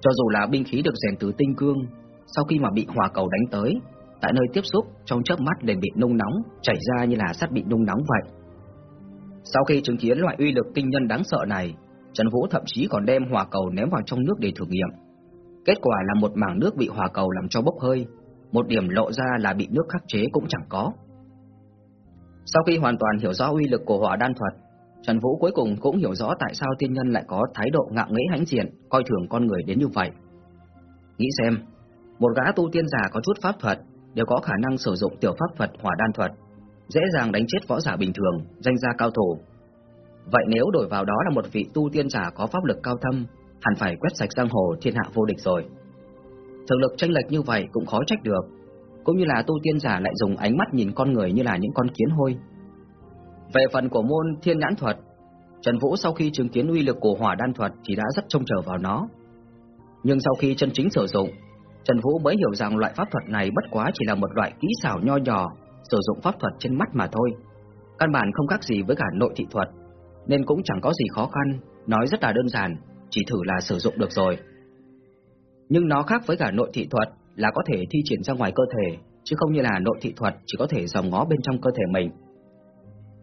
Cho dù là binh khí được rèn từ tinh cương, sau khi mà bị hỏa cầu đánh tới, tại nơi tiếp xúc trong chớp mắt liền bị nung nóng, chảy ra như là sắt bị nung nóng vậy. Sau khi chứng kiến loại uy lực kinh nhân đáng sợ này, Trần Vũ thậm chí còn đem hỏa cầu ném vào trong nước để thử nghiệm. Kết quả là một mảng nước bị hỏa cầu làm cho bốc hơi, một điểm lộ ra là bị nước khắc chế cũng chẳng có. Sau khi hoàn toàn hiểu rõ uy lực của hỏa đan thuật, Trần Vũ cuối cùng cũng hiểu rõ tại sao tiên nhân lại có thái độ ngạo nghễ hãnh diện, coi thường con người đến như vậy. Nghĩ xem, một gã tu tiên giả có chút pháp thuật đều có khả năng sử dụng tiểu pháp thuật hỏa đan thuật, dễ dàng đánh chết võ giả bình thường, danh gia cao thủ. Vậy nếu đổi vào đó là một vị tu tiên giả có pháp lực cao thâm, hẳn phải quét sạch giang hồ thiên hạ vô địch rồi. Thực lực tranh lệch như vậy cũng khó trách được, cũng như là tu tiên giả lại dùng ánh mắt nhìn con người như là những con kiến hôi. Về phần của môn thiên nhãn thuật, Trần Vũ sau khi chứng kiến uy lực của hỏa đan thuật thì đã rất trông chờ vào nó. Nhưng sau khi chân chính sử dụng, Trần Vũ mới hiểu rằng loại pháp thuật này bất quá chỉ là một loại kỹ xảo nho nhỏ, sử dụng pháp thuật trên mắt mà thôi. Căn bản không khác gì với cả nội thị thuật, nên cũng chẳng có gì khó khăn, nói rất là đơn giản, chỉ thử là sử dụng được rồi. Nhưng nó khác với cả nội thị thuật là có thể thi triển ra ngoài cơ thể, chứ không như là nội thị thuật chỉ có thể dòm ngó bên trong cơ thể mình.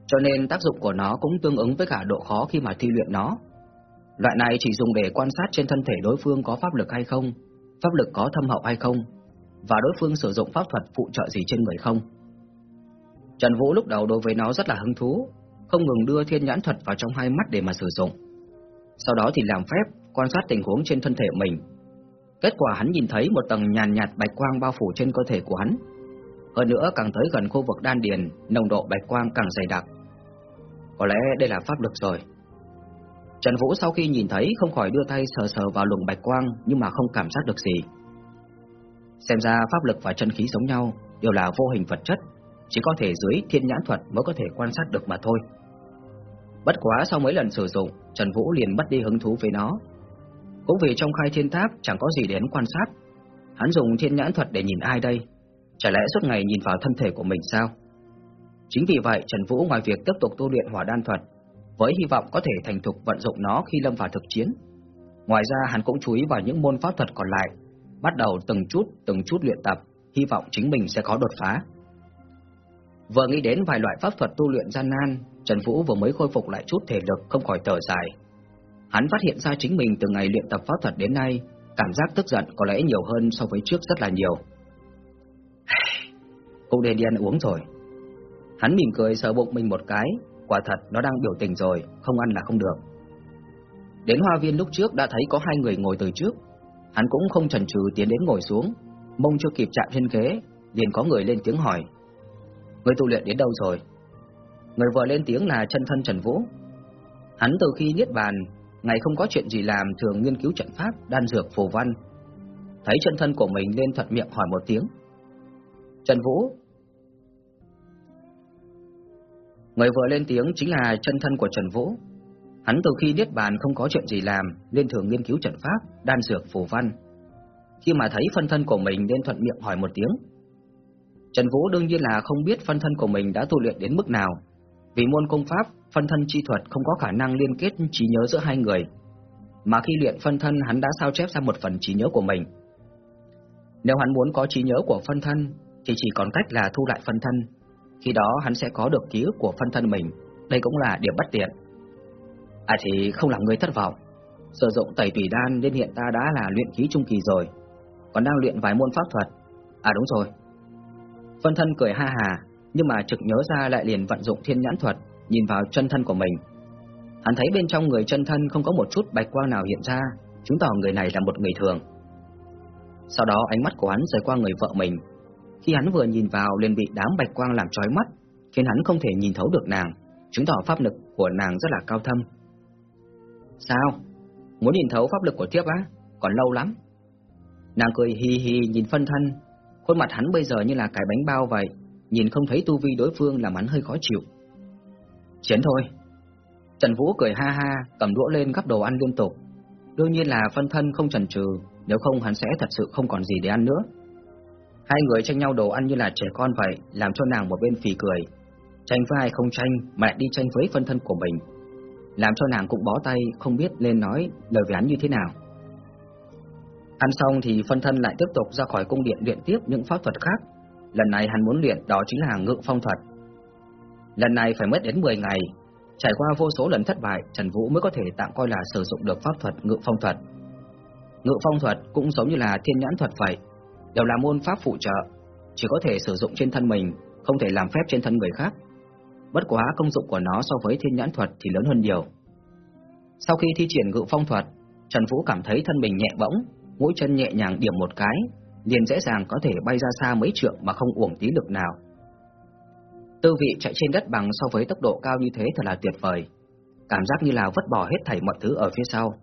Cho nên tác dụng của nó cũng tương ứng với cả độ khó khi mà thi luyện nó. Loại này chỉ dùng để quan sát trên thân thể đối phương có pháp lực hay không, pháp lực có thâm hậu hay không, và đối phương sử dụng pháp thuật phụ trợ gì trên người không. Trần Vũ lúc đầu đối với nó rất là hứng thú, không ngừng đưa thiên nhãn thuật vào trong hai mắt để mà sử dụng. Sau đó thì làm phép quan sát tình huống trên thân thể mình. Kết quả hắn nhìn thấy một tầng nhàn nhạt bạch quang bao phủ trên cơ thể của hắn. Hơn nữa càng tới gần khu vực đan điền, nồng độ bạch quang càng dày đặc. Có lẽ đây là pháp lực rồi. Trần Vũ sau khi nhìn thấy không khỏi đưa tay sờ sờ vào luồng bạch quang nhưng mà không cảm giác được gì. Xem ra pháp lực và chân khí giống nhau đều là vô hình vật chất, chỉ có thể dưới thiên nhãn thuật mới có thể quan sát được mà thôi. Bất quá sau mấy lần sử dụng, Trần Vũ liền mất đi hứng thú với nó. Cũng vì trong khai thiên tháp chẳng có gì để hắn quan sát, hắn dùng thiên nhãn thuật để nhìn ai đây? Chả lẽ suốt ngày nhìn vào thân thể của mình sao? Chính vì vậy, Trần Vũ ngoài việc tiếp tục tu luyện hỏa đan thuật, với hy vọng có thể thành thục vận dụng nó khi lâm vào thực chiến. Ngoài ra, hắn cũng chú ý vào những môn pháp thuật còn lại, bắt đầu từng chút từng chút luyện tập, hy vọng chính mình sẽ có đột phá. Vừa nghĩ đến vài loại pháp thuật tu luyện gian nan, Trần Vũ vừa mới khôi phục lại chút thể lực không khỏi thở dài. Hắn phát hiện ra chính mình từ ngày luyện tập pháp thuật đến nay, cảm giác tức giận có lẽ nhiều hơn so với trước rất là nhiều. Cũng nên đi ăn uống rồi. Hắn mỉm cười sờ bụng mình một cái, quả thật nó đang biểu tình rồi, không ăn là không được. Đến hoa viên lúc trước đã thấy có hai người ngồi từ trước, hắn cũng không chần chừ tiến đến ngồi xuống, mông chưa kịp chạm trên ghế, liền có người lên tiếng hỏi. Người tu luyện đến đâu rồi? Người vừa lên tiếng là chân thân Trần Vũ. Hắn từ khi niết bàn, ngày không có chuyện gì làm thường nghiên cứu trận pháp, đan dược phù văn. Thấy chân thân của mình lên thuận miệng hỏi một tiếng. Trần Vũ. Người vừa lên tiếng chính là chân thân của Trần Vũ. Hắn từ khi biết bàn không có chuyện gì làm, nên thường nghiên cứu trận pháp, đan dược phù văn. Khi mà thấy phân thân của mình nên thuận miệng hỏi một tiếng. Trần Vũ đương nhiên là không biết phân thân của mình đã tu luyện đến mức nào, vì môn công pháp, phân thân chi thuật không có khả năng liên kết trí nhớ giữa hai người, mà khi luyện phân thân hắn đã sao chép ra một phần trí nhớ của mình. Nếu hắn muốn có trí nhớ của phân thân, thì chỉ còn cách là thu lại phân thân, khi đó hắn sẽ có được ký ức của phân thân mình, đây cũng là điểm bất tiện. À thì không làm người thất vọng, sử dụng tẩy tùy đan nên hiện ta đã là luyện khí trung kỳ rồi, còn đang luyện vài môn pháp thuật. À đúng rồi. Phân thân cười ha hà, nhưng mà trực nhớ ra lại liền vận dụng thiên nhãn thuật, nhìn vào chân thân của mình. Hắn thấy bên trong người chân thân không có một chút bạch quang nào hiện ra, chứng tỏ người này là một người thường. Sau đó ánh mắt của hắn rời qua người vợ mình. Khi hắn vừa nhìn vào liền bị đám bạch quang làm chói mắt, khiến hắn không thể nhìn thấu được nàng, chứng tỏ pháp lực của nàng rất là cao thâm. Sao? Muốn nhìn thấu pháp lực của thiếp á? Còn lâu lắm. Nàng cười hi hi nhìn phân thân, khuôn mặt hắn bây giờ như là cái bánh bao vậy, nhìn không thấy tu vi đối phương làm hắn hơi khó chịu. Chiến thôi. Trần Vũ cười ha ha, cầm đũa lên gắp đồ ăn liên tục. Đương nhiên là phân thân không chần chừ, nếu không hắn sẽ thật sự không còn gì để ăn nữa. Hai người tranh nhau đồ ăn như là trẻ con vậy, làm cho nàng một bên phì cười. Tranh với ai không tranh, mà lại đi tranh với phân thân của mình. Làm cho nàng cũng bó tay, không biết lên nói lời với hắn như thế nào. Ăn xong thì phân thân lại tiếp tục ra khỏi cung điện luyện tiếp những pháp thuật khác Lần này hắn muốn luyện đó chính là ngự phong thuật. Lần này phải mất đến 10 ngày, trải qua vô số lần thất bại, Trần Vũ mới có thể tạm coi là sử dụng được pháp thuật ngự phong thuật. Ngự phong thuật cũng giống như là thiên nhãn thuật vậy, đều là môn pháp phụ trợ, chỉ có thể sử dụng trên thân mình, không thể làm phép trên thân người khác. Bất quá công dụng của nó so với thiên nhãn thuật thì lớn hơn nhiều. Sau khi thi triển ngự phong thuật, Trần Vũ cảm thấy thân mình nhẹ bỗng, mũi chân nhẹ nhàng điểm một cái, liền dễ dàng có thể bay ra xa mấy trượng mà không uổng tí lực nào. Tư vị chạy trên đất bằng so với tốc độ cao như thế thật là tuyệt vời, cảm giác như là vứt bỏ hết thảy mọi thứ ở phía sau,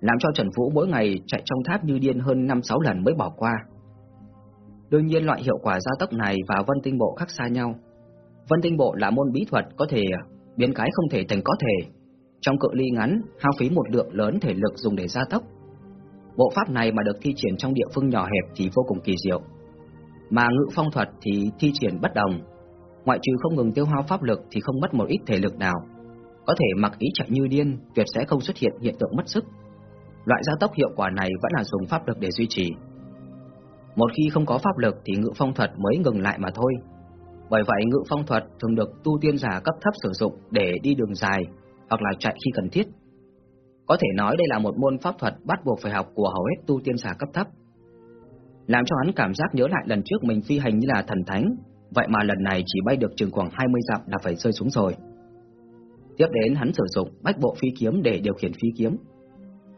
làm cho Trần Vũ mỗi ngày chạy trong tháp như điên hơn 5-6 lần mới bỏ qua. Đương nhiên loại hiệu quả gia tốc này và vân tinh bộ khác xa nhau. Vân tinh bộ là môn bí thuật có thể biến cái không thể thành có thể. Trong cự ly ngắn, hao phí một lượng lớn thể lực dùng để gia tốc, Bộ pháp này mà được thi triển trong địa phương nhỏ hẹp thì vô cùng kỳ diệu. Mà ngự phong thuật thì thi triển bất đồng, ngoại trừ không ngừng tiêu hao pháp lực thì không mất một ít thể lực nào. Có thể mặc ý chạy như điên, tuyệt sẽ không xuất hiện hiện tượng mất sức. Loại gia tốc hiệu quả này vẫn là dùng pháp lực để duy trì. Một khi không có pháp lực thì ngự phong thuật mới ngừng lại mà thôi. Bởi vậy ngự phong thuật thường được tu tiên giả cấp thấp sử dụng để đi đường dài hoặc là chạy khi cần thiết. Có thể nói đây là một môn pháp thuật bắt buộc phải học của hầu hết tu tiên giả cấp thấp. Làm cho hắn cảm giác nhớ lại lần trước mình phi hành như là thần thánh, vậy mà lần này chỉ bay được chừng khoảng 20 dặm là phải rơi xuống rồi. Tiếp đến hắn sử dụng bách bộ phi kiếm để điều khiển phi kiếm.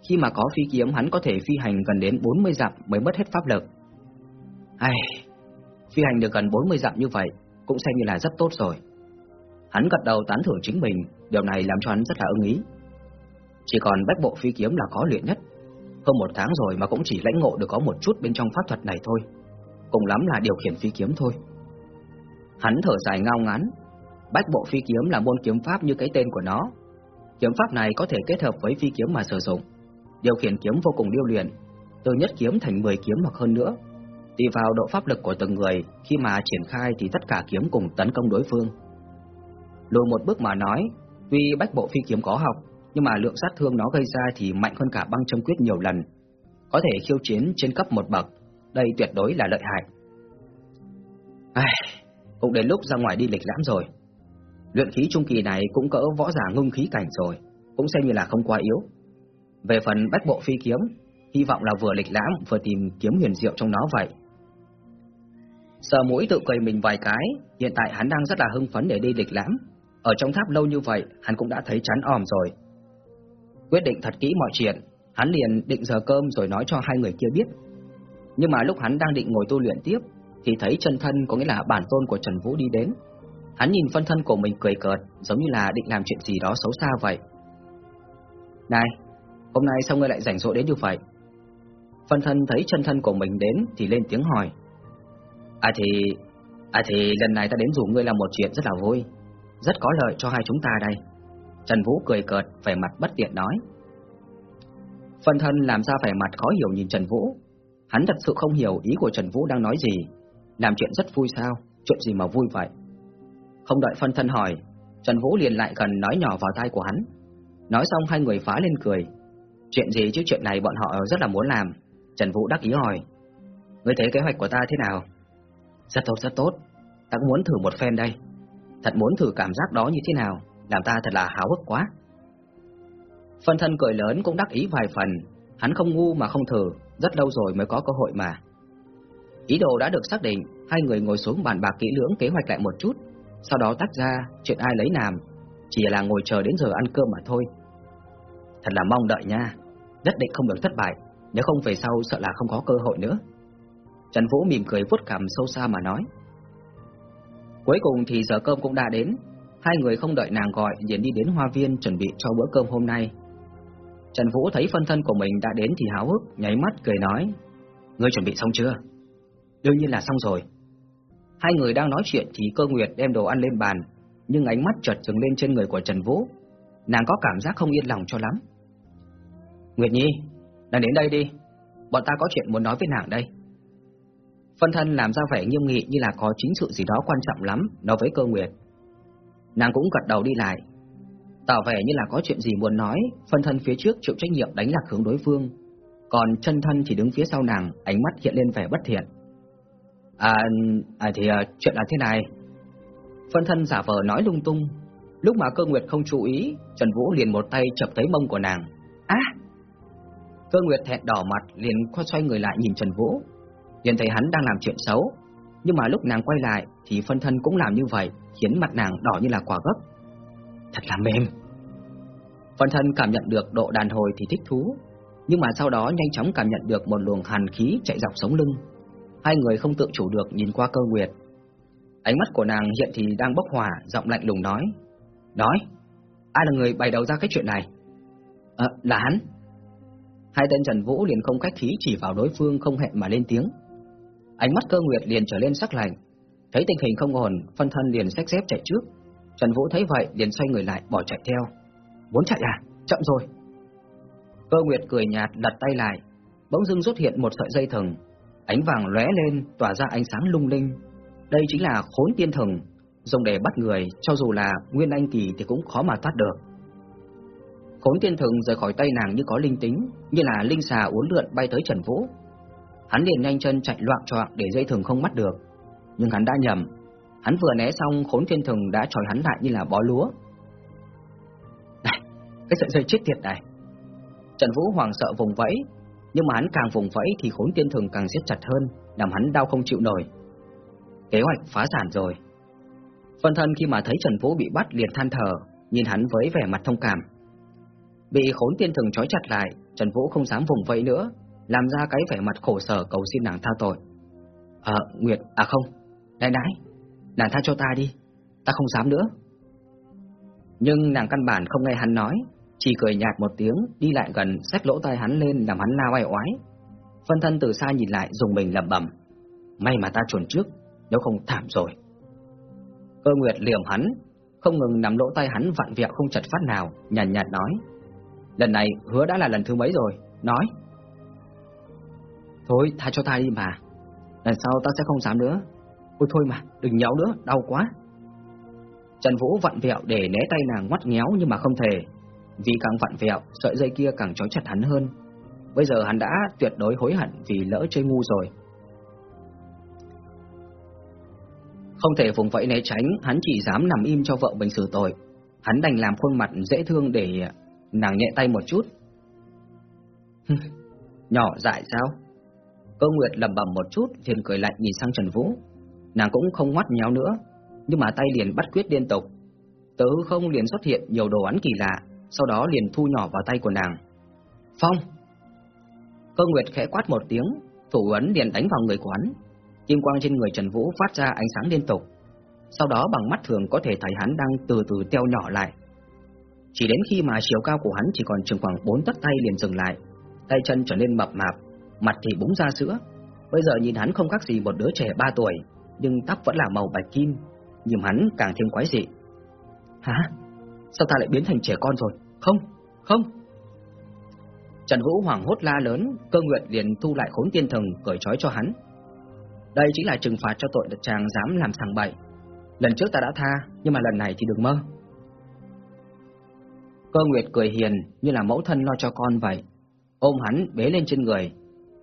Khi mà có phi kiếm hắn có thể phi hành gần đến 40 dặm mới mất hết pháp lực. Ai, phi hành được gần 40 dặm như vậy cũng xem như là rất tốt rồi. Hắn gật đầu tán thưởng chính mình, điều này làm cho hắn rất là ưng ý. Chỉ còn bách bộ phi kiếm là khó luyện nhất. Hơn một tháng rồi mà cũng chỉ lãnh ngộ được có một chút bên trong pháp thuật này thôi. Cùng lắm là điều khiển phi kiếm thôi. Hắn thở dài ngao ngán. Bách bộ phi kiếm là môn kiếm pháp như cái tên của nó. Kiếm pháp này có thể kết hợp với phi kiếm mà sử dụng. Điều khiển kiếm vô cùng điêu luyện, từ nhất kiếm thành 10 kiếm hoặc hơn nữa. Tùy vào độ pháp lực của từng người, khi mà triển khai thì tất cả kiếm cùng tấn công đối phương. Lùi một bước mà nói, tuy bách bộ phi kiếm có học, nhưng mà lượng sát thương nó gây ra thì mạnh hơn cả băng châm quyết nhiều lần. Có thể khiêu chiến trên cấp một bậc, đây tuyệt đối là lợi hại. Ai, cũng đến lúc ra ngoài đi lịch lãm rồi. Luyện khí trung kỳ này cũng cỡ võ giả ngưng khí cảnh rồi, cũng xem như là không quá yếu. Về phần bách bộ phi kiếm, hy vọng là vừa lịch lãm vừa tìm kiếm huyền diệu trong nó vậy. Sờ mũi tự cười mình vài cái, hiện tại hắn đang rất là hưng phấn để đi lịch lãm. Ở trong tháp lâu như vậy, hắn cũng đã thấy chán òm rồi. Quyết định thật kỹ mọi chuyện, hắn liền định giờ cơm rồi nói cho hai người kia biết. Nhưng mà lúc hắn đang định ngồi tu luyện tiếp, thì thấy chân thân có nghĩa là bản tôn của Trần Vũ đi đến. Hắn nhìn phân thân của mình cười cợt, giống như là định làm chuyện gì đó xấu xa vậy. Này, hôm nay sao ngươi lại rảnh rỗi đến như vậy? Phân thân thấy chân thân của mình đến thì lên tiếng hỏi. À thì... À thì lần này ta đến rủ ngươi làm một chuyện rất là vui Rất có lợi cho hai chúng ta đây Trần Vũ cười cợt, vẻ mặt bất tiện nói. Phân thân làm ra vẻ mặt khó hiểu nhìn Trần Vũ. Hắn thật sự không hiểu ý của Trần Vũ đang nói gì. Làm chuyện rất vui sao? Chuyện gì mà vui vậy? Không đợi phân thân hỏi Trần Vũ liền lại gần nói nhỏ vào tai của hắn. Nói xong hai người phá lên cười. Chuyện gì chứ chuyện này bọn họ rất là muốn làm? Trần Vũ đắc ý hỏi. Ngươi thấy kế hoạch của ta thế nào? Rất tốt rất tốt. Ta cũng muốn thử một phen đây. Thật muốn thử cảm giác đó như thế nào? Làm ta thật là háo hức quá. Phân thân cười lớn cũng đắc ý vài phần. Hắn không ngu mà không thử Rất lâu rồi mới có cơ hội mà. Ý đồ đã được xác định Hai người ngồi xuống bàn bạc kỹ lưỡng kế hoạch lại một chút. Sau đó tách ra Chuyện ai lấy làm Chỉ là ngồi chờ đến giờ ăn cơm mà thôi. Thật là mong đợi nha Nhất định không được thất bại Nếu không về sau sợ là không có cơ hội nữa. Trần Vũ mỉm cười vuốt cằm sâu xa mà nói. Cuối cùng thì giờ cơm cũng đã đến, hai người không đợi nàng gọi liền đi đến hoa viên chuẩn bị cho bữa cơm hôm nay. Trần Vũ thấy phân thân của mình đã đến thì háo hức, nháy mắt cười nói: "Ngươi chuẩn bị xong chưa?" "Đương nhiên là xong rồi." Hai người đang nói chuyện thì Cơ Nguyệt đem đồ ăn lên bàn, nhưng ánh mắt chợt dừng lên trên người của Trần Vũ. Nàng có cảm giác không yên lòng cho lắm. "Nguyệt Nhi, nàng đến đây đi, bọn ta có chuyện muốn nói với nàng đây." Phân thân làm ra vẻ nghiêm nghị như là có chính sự gì đó quan trọng lắm nói với cơ nguyệt. Nàng cũng gật đầu đi lại, tỏ vẻ như là có chuyện gì muốn nói, phân thân phía trước chịu trách nhiệm đánh lạc hướng đối phương, còn chân thân chỉ đứng phía sau nàng, ánh mắt hiện lên vẻ bất thiện. À, à thì à, chuyện là thế này. Phân thân giả vờ nói lung tung, lúc mà cơ nguyệt không chú ý, Trần Vũ liền một tay chập tới mông của nàng. Á! Cơ nguyệt thẹn đỏ mặt liền khoa xoay người lại nhìn Trần Vũ, liền thấy hắn đang làm chuyện xấu, nhưng mà lúc nàng quay lại thì phân thân cũng làm như vậy, khiến mặt nàng đỏ như là quả gấc. Thật là mềm. Phân thân cảm nhận được độ đàn hồi thì thích thú, nhưng mà sau đó nhanh chóng cảm nhận được một luồng hàn khí chạy dọc sống lưng. Hai người không tự chủ được nhìn qua cơ nguyệt. Ánh mắt của nàng hiện thì đang bốc hỏa, giọng lạnh lùng nói: "Nói, ai là người bày đầu ra cái chuyện này?" "Ờ, là hắn." Hai tên Trần Vũ liền không khách khí chỉ vào đối phương không hẹn mà lên tiếng. Ánh mắt cơ nguyệt liền trở lên sắc lạnh Thấy tình hình không ổn, Phân thân liền xách dép chạy trước. Trần Vũ thấy vậy liền xoay người lại bỏ chạy theo. Muốn chạy à? Chậm rồi. Cơ nguyệt cười nhạt đặt tay lại. Bỗng dưng xuất hiện một sợi dây thừng. Ánh vàng lóe lên, tỏa ra ánh sáng lung linh. Đây chính là khốn tiên thừng. Dùng để bắt người, Cho dù là nguyên anh kỳ thì cũng khó mà thoát được. Khốn tiên thừng rời khỏi tay nàng như có linh tính, Như là linh xà uốn lượn bay tới Trần Vũ. Hắn liền nhanh chân chạy loạn choạng để dây thừng không bắt được. Nhưng hắn đã nhầm. Hắn vừa né xong khốn thiên thừng đã trói hắn lại như là bó lúa. Này, cái sợi dây chết tiệt này. Trần Vũ hoàng sợ vùng vẫy, nhưng mà hắn càng vùng vẫy thì khốn thiên thừng càng siết chặt hơn, làm hắn đau không chịu nổi. Kế hoạch phá sản rồi. Phân thân khi mà thấy Trần Vũ bị bắt liền than thở, nhìn hắn với vẻ mặt thông cảm. Bị khốn tiên thường trói chặt lại, Trần Vũ không dám vùng vẫy nữa, làm ra cái vẻ mặt khổ sở cầu xin nàng tha tội. Ờ, Nguyệt, à không, nãy nãy, nàng tha cho ta đi, ta không dám nữa. Nhưng nàng căn bản không nghe hắn nói, chỉ cười nhạt một tiếng, đi lại gần, xách lỗ tai hắn lên làm hắn lao oai oái. Phân thân từ xa nhìn lại dùng mình lẩm bẩm, may mà ta chuẩn trước, nếu không thảm rồi. Cơ Nguyệt liềm hắn, không ngừng nắm lỗ tay hắn vặn vẹo không chật phát nào, nhàn nhạt, nhạt nói: "Lần này hứa đã là lần thứ mấy rồi, nói." "Thôi, tha cho ta đi mà. Lần sau ta sẽ không dám nữa. Ôi thôi mà, đừng nhéo nữa, đau quá." Trần Vũ vặn vẹo để né tay nàng ngoắt ngéo nhưng mà không thể. Vì càng vặn vẹo, sợi dây kia càng trói chặt hắn hơn. Bây giờ hắn đã tuyệt đối hối hận vì lỡ chơi ngu rồi. Không thể vùng vẫy né tránh, hắn chỉ dám nằm im cho vợ mình xử tội. Hắn đành làm khuôn mặt dễ thương để nàng nhẹ tay một chút. Nhỏ dại sao? Cơ Nguyệt lẩm bẩm một chút, liền cười lạnh nhìn sang Trần Vũ. Nàng cũng không ngoắt nhéo nữa, nhưng mà tay liền bắt quyết liên tục. Tớ không liền xuất hiện nhiều đồ án kỳ lạ, sau đó liền thu nhỏ vào tay của nàng. Phong! Cơ Nguyệt khẽ quát một tiếng, thủ ấn liền đánh vào người của hắn. Kim quang trên người Trần Vũ phát ra ánh sáng liên tục. Sau đó bằng mắt thường có thể thấy hắn đang từ từ teo nhỏ lại. Chỉ đến khi mà chiều cao của hắn chỉ còn chừng khoảng 4 tấc tay liền dừng lại, tay chân trở nên mập mạp, mặt thì búng ra sữa. Bây giờ nhìn hắn không khác gì một đứa trẻ 3 tuổi, nhưng tóc vẫn là màu bạch kim, nhìn hắn càng thêm quái dị. Hả? Sao ta lại biến thành trẻ con rồi? Không, không. Trần Vũ hoảng hốt la lớn, cơ nguyện liền thu lại khốn tiên thần cởi trói cho hắn. Đây chính là trừng phạt cho tội đợt chàng dám làm sằng bậy. Lần trước ta đã tha, nhưng mà lần này thì đừng mơ. Cơ Nguyệt cười hiền như là mẫu thân lo cho con vậy, ôm hắn bế lên trên người,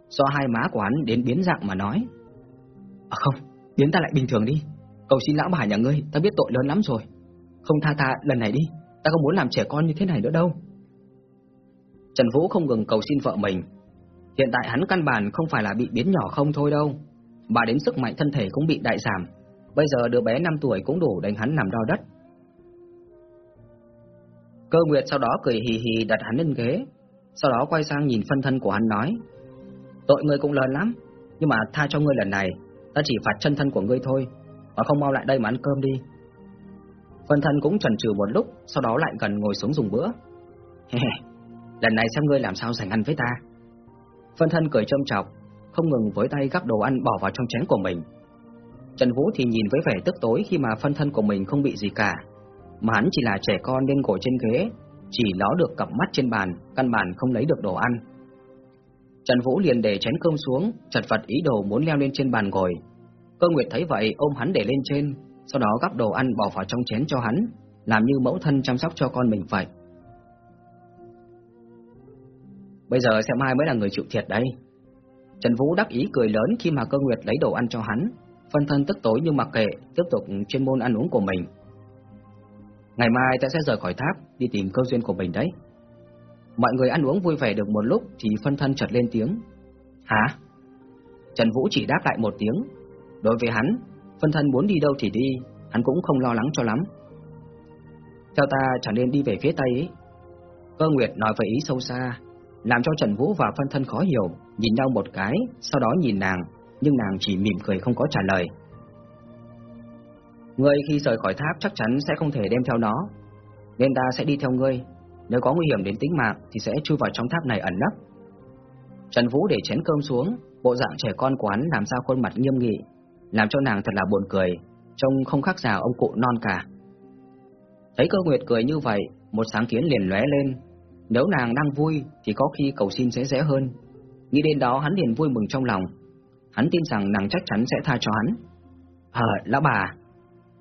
do hai má của hắn đến biến dạng mà nói. À không, biến ta lại bình thường đi, cầu xin lão bà nhà ngươi, ta biết tội lớn lắm rồi. Không tha ta lần này đi, ta không muốn làm trẻ con như thế này nữa đâu. Trần Vũ không ngừng cầu xin vợ mình. Hiện tại hắn căn bản không phải là bị biến nhỏ không thôi đâu, mà đến sức mạnh thân thể cũng bị đại giảm. Bây giờ đứa bé 5 tuổi cũng đủ đánh hắn nằm đau đất. Cơ Nguyệt sau đó cười hì hì đặt hắn lên ghế, sau đó quay sang nhìn phân thân của hắn nói: "Tội ngươi cũng lớn lắm, nhưng mà tha cho ngươi lần này, ta chỉ phạt chân thân của ngươi thôi, và không mau lại đây mà ăn cơm đi." Phân thân cũng chần chừ một lúc, sau đó lại gần ngồi xuống dùng bữa. lần này xem ngươi làm sao giành ăn với ta. Phân thân cười châm chọc, không ngừng với tay gắp đồ ăn bỏ vào trong chén của mình. Trần Vũ thì nhìn với vẻ tức tối khi mà phân thân của mình không bị gì cả, mà hắn chỉ là trẻ con nên ngồi trên ghế, chỉ ló được cặp mắt trên bàn, căn bản không lấy được đồ ăn. Trần Vũ liền để chén cơm xuống, chật vật ý đồ muốn leo lên trên bàn ngồi. Cơ Nguyệt thấy vậy ôm hắn để lên trên, sau đó gắp đồ ăn bỏ vào trong chén cho hắn, làm như mẫu thân chăm sóc cho con mình vậy. Bây giờ xem ai mới là người chịu thiệt đây. Trần Vũ đắc ý cười lớn khi mà cơ nguyệt lấy đồ ăn cho hắn, phân thân tức tối nhưng mặc kệ, tiếp tục chuyên môn ăn uống của mình. Ngày mai ta sẽ rời khỏi tháp, đi tìm cơ duyên của mình đấy. Mọi người ăn uống vui vẻ được một lúc thì phân thân chợt lên tiếng. Hả? Trần Vũ chỉ đáp lại một tiếng. Đối với hắn, phân thân muốn đi đâu thì đi, hắn cũng không lo lắng cho lắm. Theo ta chẳng nên đi về phía Tây ấy. Cơ Nguyệt nói với ý sâu xa, làm cho Trần Vũ và phân thân khó hiểu, nhìn nhau một cái, sau đó nhìn nàng, nhưng nàng chỉ mỉm cười không có trả lời. Ngươi khi rời khỏi tháp chắc chắn sẽ không thể đem theo nó, nên ta sẽ đi theo ngươi, nếu có nguy hiểm đến tính mạng thì sẽ chui vào trong tháp này ẩn nấp. Trần Vũ để chén cơm xuống, bộ dạng trẻ con quán làm ra khuôn mặt nghiêm nghị, làm cho nàng thật là buồn cười, trông không khác nào ông cụ non cả. Thấy cơ nguyệt cười như vậy, một sáng kiến liền lóe lên, nếu nàng đang vui thì có khi cầu xin sẽ dễ hơn. Nghĩ đến đó hắn liền vui mừng trong lòng. Hắn tin rằng nàng chắc chắn sẽ tha cho hắn. Ờ, lão bà,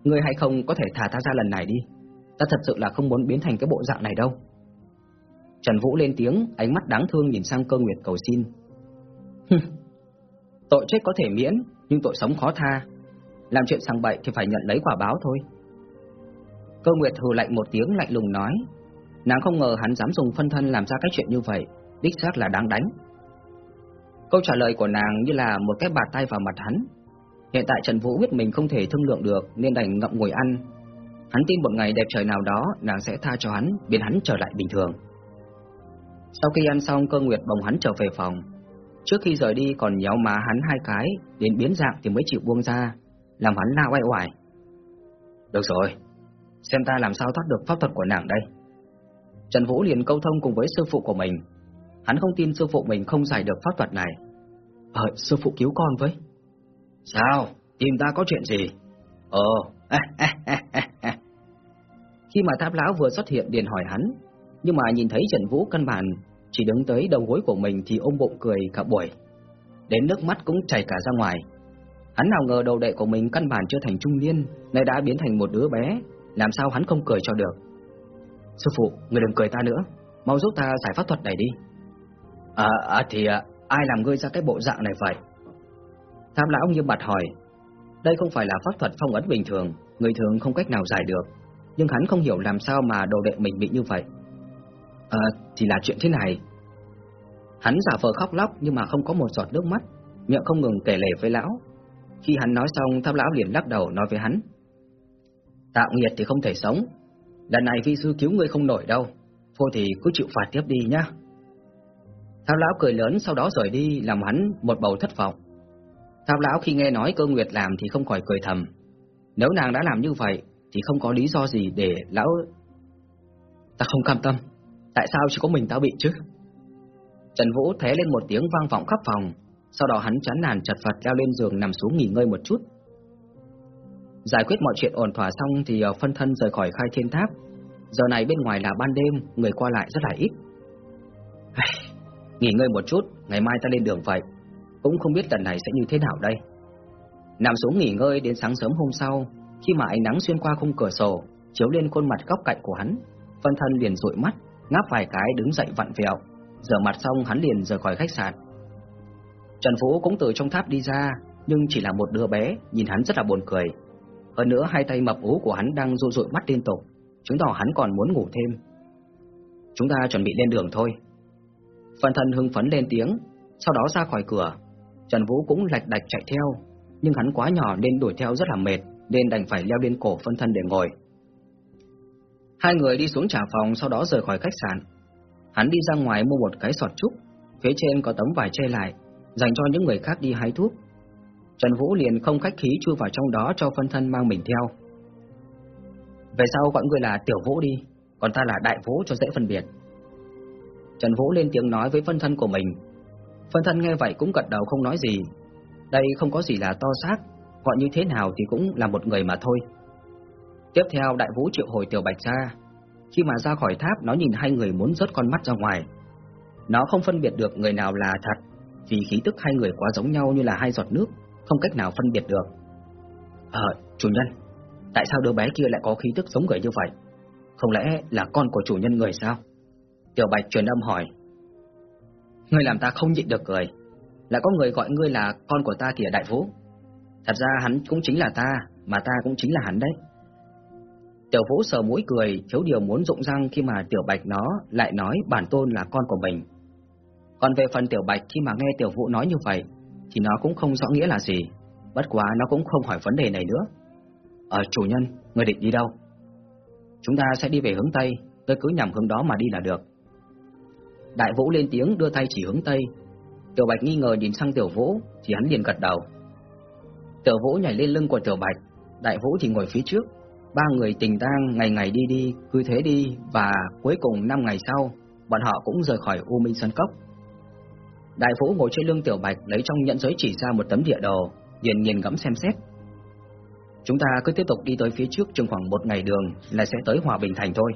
ngươi hay không có thể thả ta ra lần này đi. Ta thật sự là không muốn biến thành cái bộ dạng này đâu. Trần Vũ lên tiếng, ánh mắt đáng thương nhìn sang cơ nguyệt cầu xin. Tội chết có thể miễn, nhưng tội sống khó tha. Làm chuyện sang bậy thì phải nhận lấy quả báo thôi. Cơ Nguyệt hừ lạnh một tiếng lạnh lùng nói, nàng không ngờ hắn dám dùng phân thân làm ra cái chuyện như vậy, đích xác là đáng đánh. Câu trả lời của nàng như là một cái bạt tay vào mặt hắn. Hiện tại Trần Vũ biết mình không thể thương lượng được nên đành ngậm ngùi ăn. Hắn tin một ngày đẹp trời nào đó nàng sẽ tha cho hắn, biến hắn trở lại bình thường. Sau khi ăn xong, cơ nguyệt bồng hắn trở về phòng. Trước khi rời đi còn nhéo má hắn hai cái, đến biến dạng thì mới chịu buông ra, làm hắn la oai oải. Được rồi, xem ta làm sao thoát được pháp thuật của nàng đây. Trần Vũ liền câu thông cùng với sư phụ của mình. Hắn không tin sư phụ mình không giải được pháp thuật này. Ờ, sư phụ cứu con với. Sao? Tìm ta có chuyện gì? Ờ, Khi mà tháp lão vừa xuất hiện liền hỏi hắn, nhưng mà nhìn thấy Trần Vũ căn bản chỉ đứng tới đầu gối của mình thì ôm bụng cười cả buổi. Đến nước mắt cũng chảy cả ra ngoài. Hắn nào ngờ đầu đệ của mình căn bản chưa thành trung niên, nay đã biến thành một đứa bé, làm sao hắn không cười cho được. Sư phụ, người đừng cười ta nữa, mau giúp ta giải pháp thuật này đi. À, à thì à, ai làm ngươi ra cái bộ dạng này vậy? Tham lão nghiêm mặt hỏi, đây không phải là pháp thuật phong ấn bình thường, người thường không cách nào giải được, nhưng hắn không hiểu làm sao mà đồ đệ mình bị như vậy. À, thì là chuyện thế này. Hắn giả vờ khóc lóc nhưng mà không có một giọt nước mắt, miệng không ngừng kể lể với lão. Khi hắn nói xong, tháp lão liền lắc đầu nói với hắn. Tạo nghiệt thì không thể sống, lần này vi sư cứu ngươi không nổi đâu, thôi thì cứ chịu phạt tiếp đi nhá. tháp lão cười lớn sau đó rời đi làm hắn một bầu thất vọng. tháp lão khi nghe nói cơ nguyệt làm thì không khỏi cười thầm. Nếu nàng đã làm như vậy thì không có lý do gì để lão... Ta không cam tâm, tại sao chỉ có mình tao bị chứ? Trần Vũ thế lên một tiếng vang vọng khắp phòng, sau đó hắn chán nản chật vật leo lên giường nằm xuống nghỉ ngơi một chút. Giải quyết mọi chuyện ổn thỏa xong thì ờ, phân thân rời khỏi khai thiên tháp. Giờ này bên ngoài là ban đêm, người qua lại rất là ít. Nghỉ ngơi một chút, ngày mai ta lên đường vậy. Cũng không biết lần này sẽ như thế nào đây. Nằm xuống nghỉ ngơi đến sáng sớm hôm sau, khi mà ánh nắng xuyên qua khung cửa sổ, chiếu lên khuôn mặt góc cạnh của hắn, phân thân liền dụi mắt, ngáp vài cái đứng dậy vặn vẹo, rửa mặt xong hắn liền rời khỏi khách sạn. Trần Phú cũng từ trong tháp đi ra, nhưng chỉ là một đứa bé, nhìn hắn rất là buồn cười. Hơn nữa hai tay mập ú của hắn đang dụ rụt mắt liên tục, chứng tỏ hắn còn muốn ngủ thêm. Chúng ta chuẩn bị lên đường thôi. Phần thân hưng phấn lên tiếng, sau đó ra khỏi cửa. Trần Vũ cũng lạch đạch chạy theo, nhưng hắn quá nhỏ nên đuổi theo rất là mệt, nên đành phải leo lên cổ phân thân để ngồi. Hai người đi xuống trả phòng sau đó rời khỏi khách sạn. Hắn đi ra ngoài mua một cái sọt trúc, phía trên có tấm vải che lại, dành cho những người khác đi hái thuốc. Trần Vũ liền không khách khí chui vào trong đó cho phân thân mang mình theo. Về sau gọi người là Tiểu Vũ đi, còn ta là Đại Vũ cho dễ phân biệt. Trần Vũ lên tiếng nói với phân thân của mình. Phân thân nghe vậy cũng gật đầu không nói gì. Đây không có gì là to xác, gọi như thế nào thì cũng là một người mà thôi. Tiếp theo Đại Vũ triệu hồi Tiểu Bạch ra. Khi mà ra khỏi tháp nó nhìn hai người muốn rớt con mắt ra ngoài. Nó không phân biệt được người nào là thật, vì khí tức hai người quá giống nhau như là hai giọt nước, không cách nào phân biệt được. Ờ, chủ nhân, tại sao đứa bé kia lại có khí tức giống người như vậy? Không lẽ là con của chủ nhân người sao? Tiểu Bạch truyền âm hỏi. Ngươi làm ta không nhịn được cười. Lại có người gọi ngươi là con của ta kìa đại vũ. Thật ra hắn cũng chính là ta, mà ta cũng chính là hắn đấy. Tiểu Vũ sờ mũi cười, thiếu điều muốn rụng răng khi mà Tiểu Bạch nó lại nói bản tôn là con của mình. Còn về phần Tiểu Bạch khi mà nghe Tiểu Vũ nói như vậy, thì nó cũng không rõ nghĩa là gì. Bất quá nó cũng không hỏi vấn đề này nữa. Ờ, chủ nhân, người định đi đâu? Chúng ta sẽ đi về hướng Tây, tôi cứ nhằm hướng đó mà đi là được. Đại Vũ lên tiếng đưa tay chỉ hướng Tây. Tiểu Bạch nghi ngờ nhìn sang Tiểu Vũ, thì hắn liền gật đầu. Tiểu Vũ nhảy lên lưng của Tiểu Bạch, Đại Vũ thì ngồi phía trước. Ba người tình tang ngày ngày đi đi, cứ thế đi, và cuối cùng năm ngày sau, bọn họ cũng rời khỏi U Minh Sơn Cốc. Đại Vũ ngồi trên lưng Tiểu Bạch lấy trong nhận giới chỉ ra một tấm địa đồ, nhìn nhìn ngẫm xem xét. Chúng ta cứ tiếp tục đi tới phía trước chừng khoảng một ngày đường là sẽ tới Hòa Bình Thành thôi.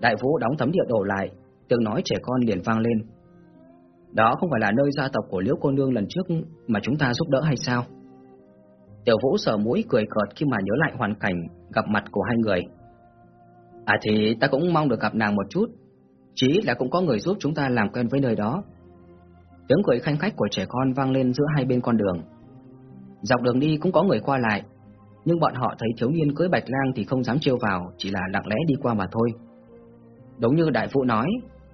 Đại Vũ đóng tấm địa đồ lại, tiếng nói trẻ con liền vang lên. Đó không phải là nơi gia tộc của Liễu Cô Nương lần trước mà chúng ta giúp đỡ hay sao? Tiểu Vũ sờ mũi cười cợt khi mà nhớ lại hoàn cảnh gặp mặt của hai người. À thì ta cũng mong được gặp nàng một chút, chí là cũng có người giúp chúng ta làm quen với nơi đó. Tiếng cười khanh khách của trẻ con vang lên giữa hai bên con đường. Dọc đường đi cũng có người qua lại, nhưng bọn họ thấy thiếu niên cưỡi bạch lang thì không dám trêu vào, chỉ là lặng lẽ đi qua mà thôi. Đúng như đại phụ nói,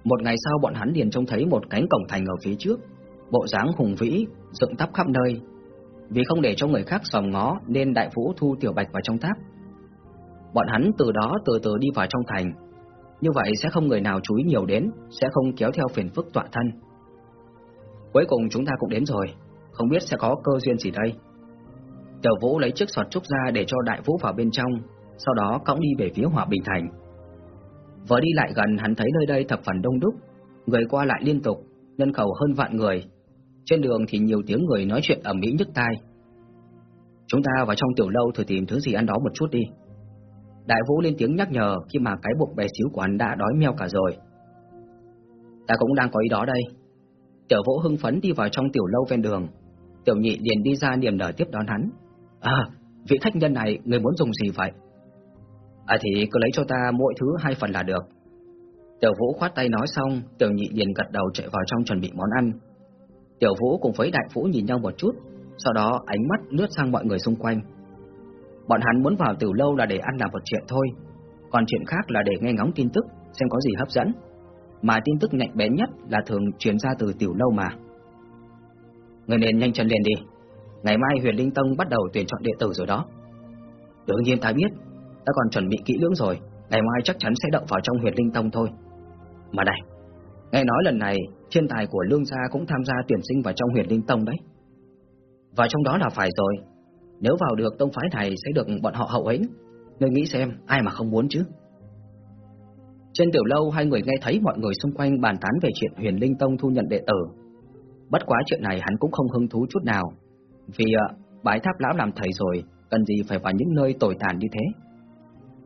một ngày sau bọn hắn liền trông thấy một cánh cổng thành ở phía trước, bộ dáng hùng vĩ, dựng tắp khắp nơi. Vì không để cho người khác sòm ngó nên đại vũ thu tiểu bạch vào trong tháp. Bọn hắn từ đó từ từ đi vào trong thành, như vậy sẽ không người nào chú ý nhiều đến, sẽ không kéo theo phiền phức tọa thân. Cuối cùng chúng ta cũng đến rồi, không biết sẽ có cơ duyên gì đây. Tiểu Vũ lấy chiếc sọt trúc ra để cho Đại Vũ vào bên trong, sau đó cõng đi về phía Hòa Bình Thành. Vừa đi lại gần, hắn thấy nơi đây thập phần đông đúc, người qua lại liên tục, nhân khẩu hơn vạn người. Trên đường thì nhiều tiếng người nói chuyện ầm ĩ nhức tai. Chúng ta vào trong tiểu lâu thử tìm thứ gì ăn đó một chút đi. Đại Vũ lên tiếng nhắc nhở khi mà cái bụng bé xíu của hắn đã đói meo cả rồi. Ta cũng đang có ý đó đây. Tiểu Vũ hưng phấn đi vào trong tiểu lâu ven đường. Tiểu nhị liền đi ra niềm nở tiếp đón hắn. À, vị khách nhân này người muốn dùng gì vậy? À thì cứ lấy cho ta mỗi thứ hai phần là được. Tiểu Vũ khoát tay nói xong, Tiểu Nhị liền gật đầu chạy vào trong chuẩn bị món ăn. Tiểu Vũ cùng với Đại Vũ nhìn nhau một chút, sau đó ánh mắt lướt sang mọi người xung quanh. Bọn hắn muốn vào tiểu lâu là để ăn làm một chuyện thôi, còn chuyện khác là để nghe ngóng tin tức, xem có gì hấp dẫn. Mà tin tức nhạy bén nhất là thường truyền ra từ tiểu lâu mà. Người nên nhanh chân lên đi, ngày mai Huyền Linh Tông bắt đầu tuyển chọn đệ tử rồi đó. Đương nhiên ta biết, ta còn chuẩn bị kỹ lưỡng rồi, ngày mai chắc chắn sẽ đậu vào trong Huyền Linh Tông thôi. Mà này, nghe nói lần này thiên tài của Lương Gia cũng tham gia tuyển sinh vào trong Huyền Linh Tông đấy. Và trong đó là phải rồi, nếu vào được tông phái này sẽ được bọn họ hậu hĩnh, người nghĩ xem ai mà không muốn chứ. Trên tiểu lâu hai người nghe thấy mọi người xung quanh bàn tán về chuyện Huyền Linh Tông thu nhận đệ tử. Bất quá chuyện này hắn cũng không hứng thú chút nào, vì uh, bái tháp lão làm thầy rồi, cần gì phải vào những nơi tồi tàn như thế.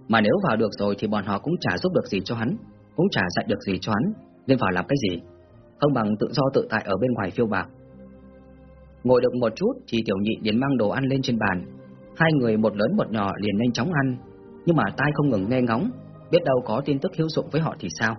Mà nếu vào được rồi thì bọn họ cũng chả giúp được gì cho hắn, cũng chả dạy được gì cho hắn, nên vào làm cái gì, không bằng tự do tự tại ở bên ngoài phiêu bạc. Ngồi được một chút thì tiểu nhị liền mang đồ ăn lên trên bàn, hai người một lớn một nhỏ liền nhanh chóng ăn, nhưng mà tai không ngừng nghe ngóng, biết đâu có tin tức hữu dụng với họ thì sao.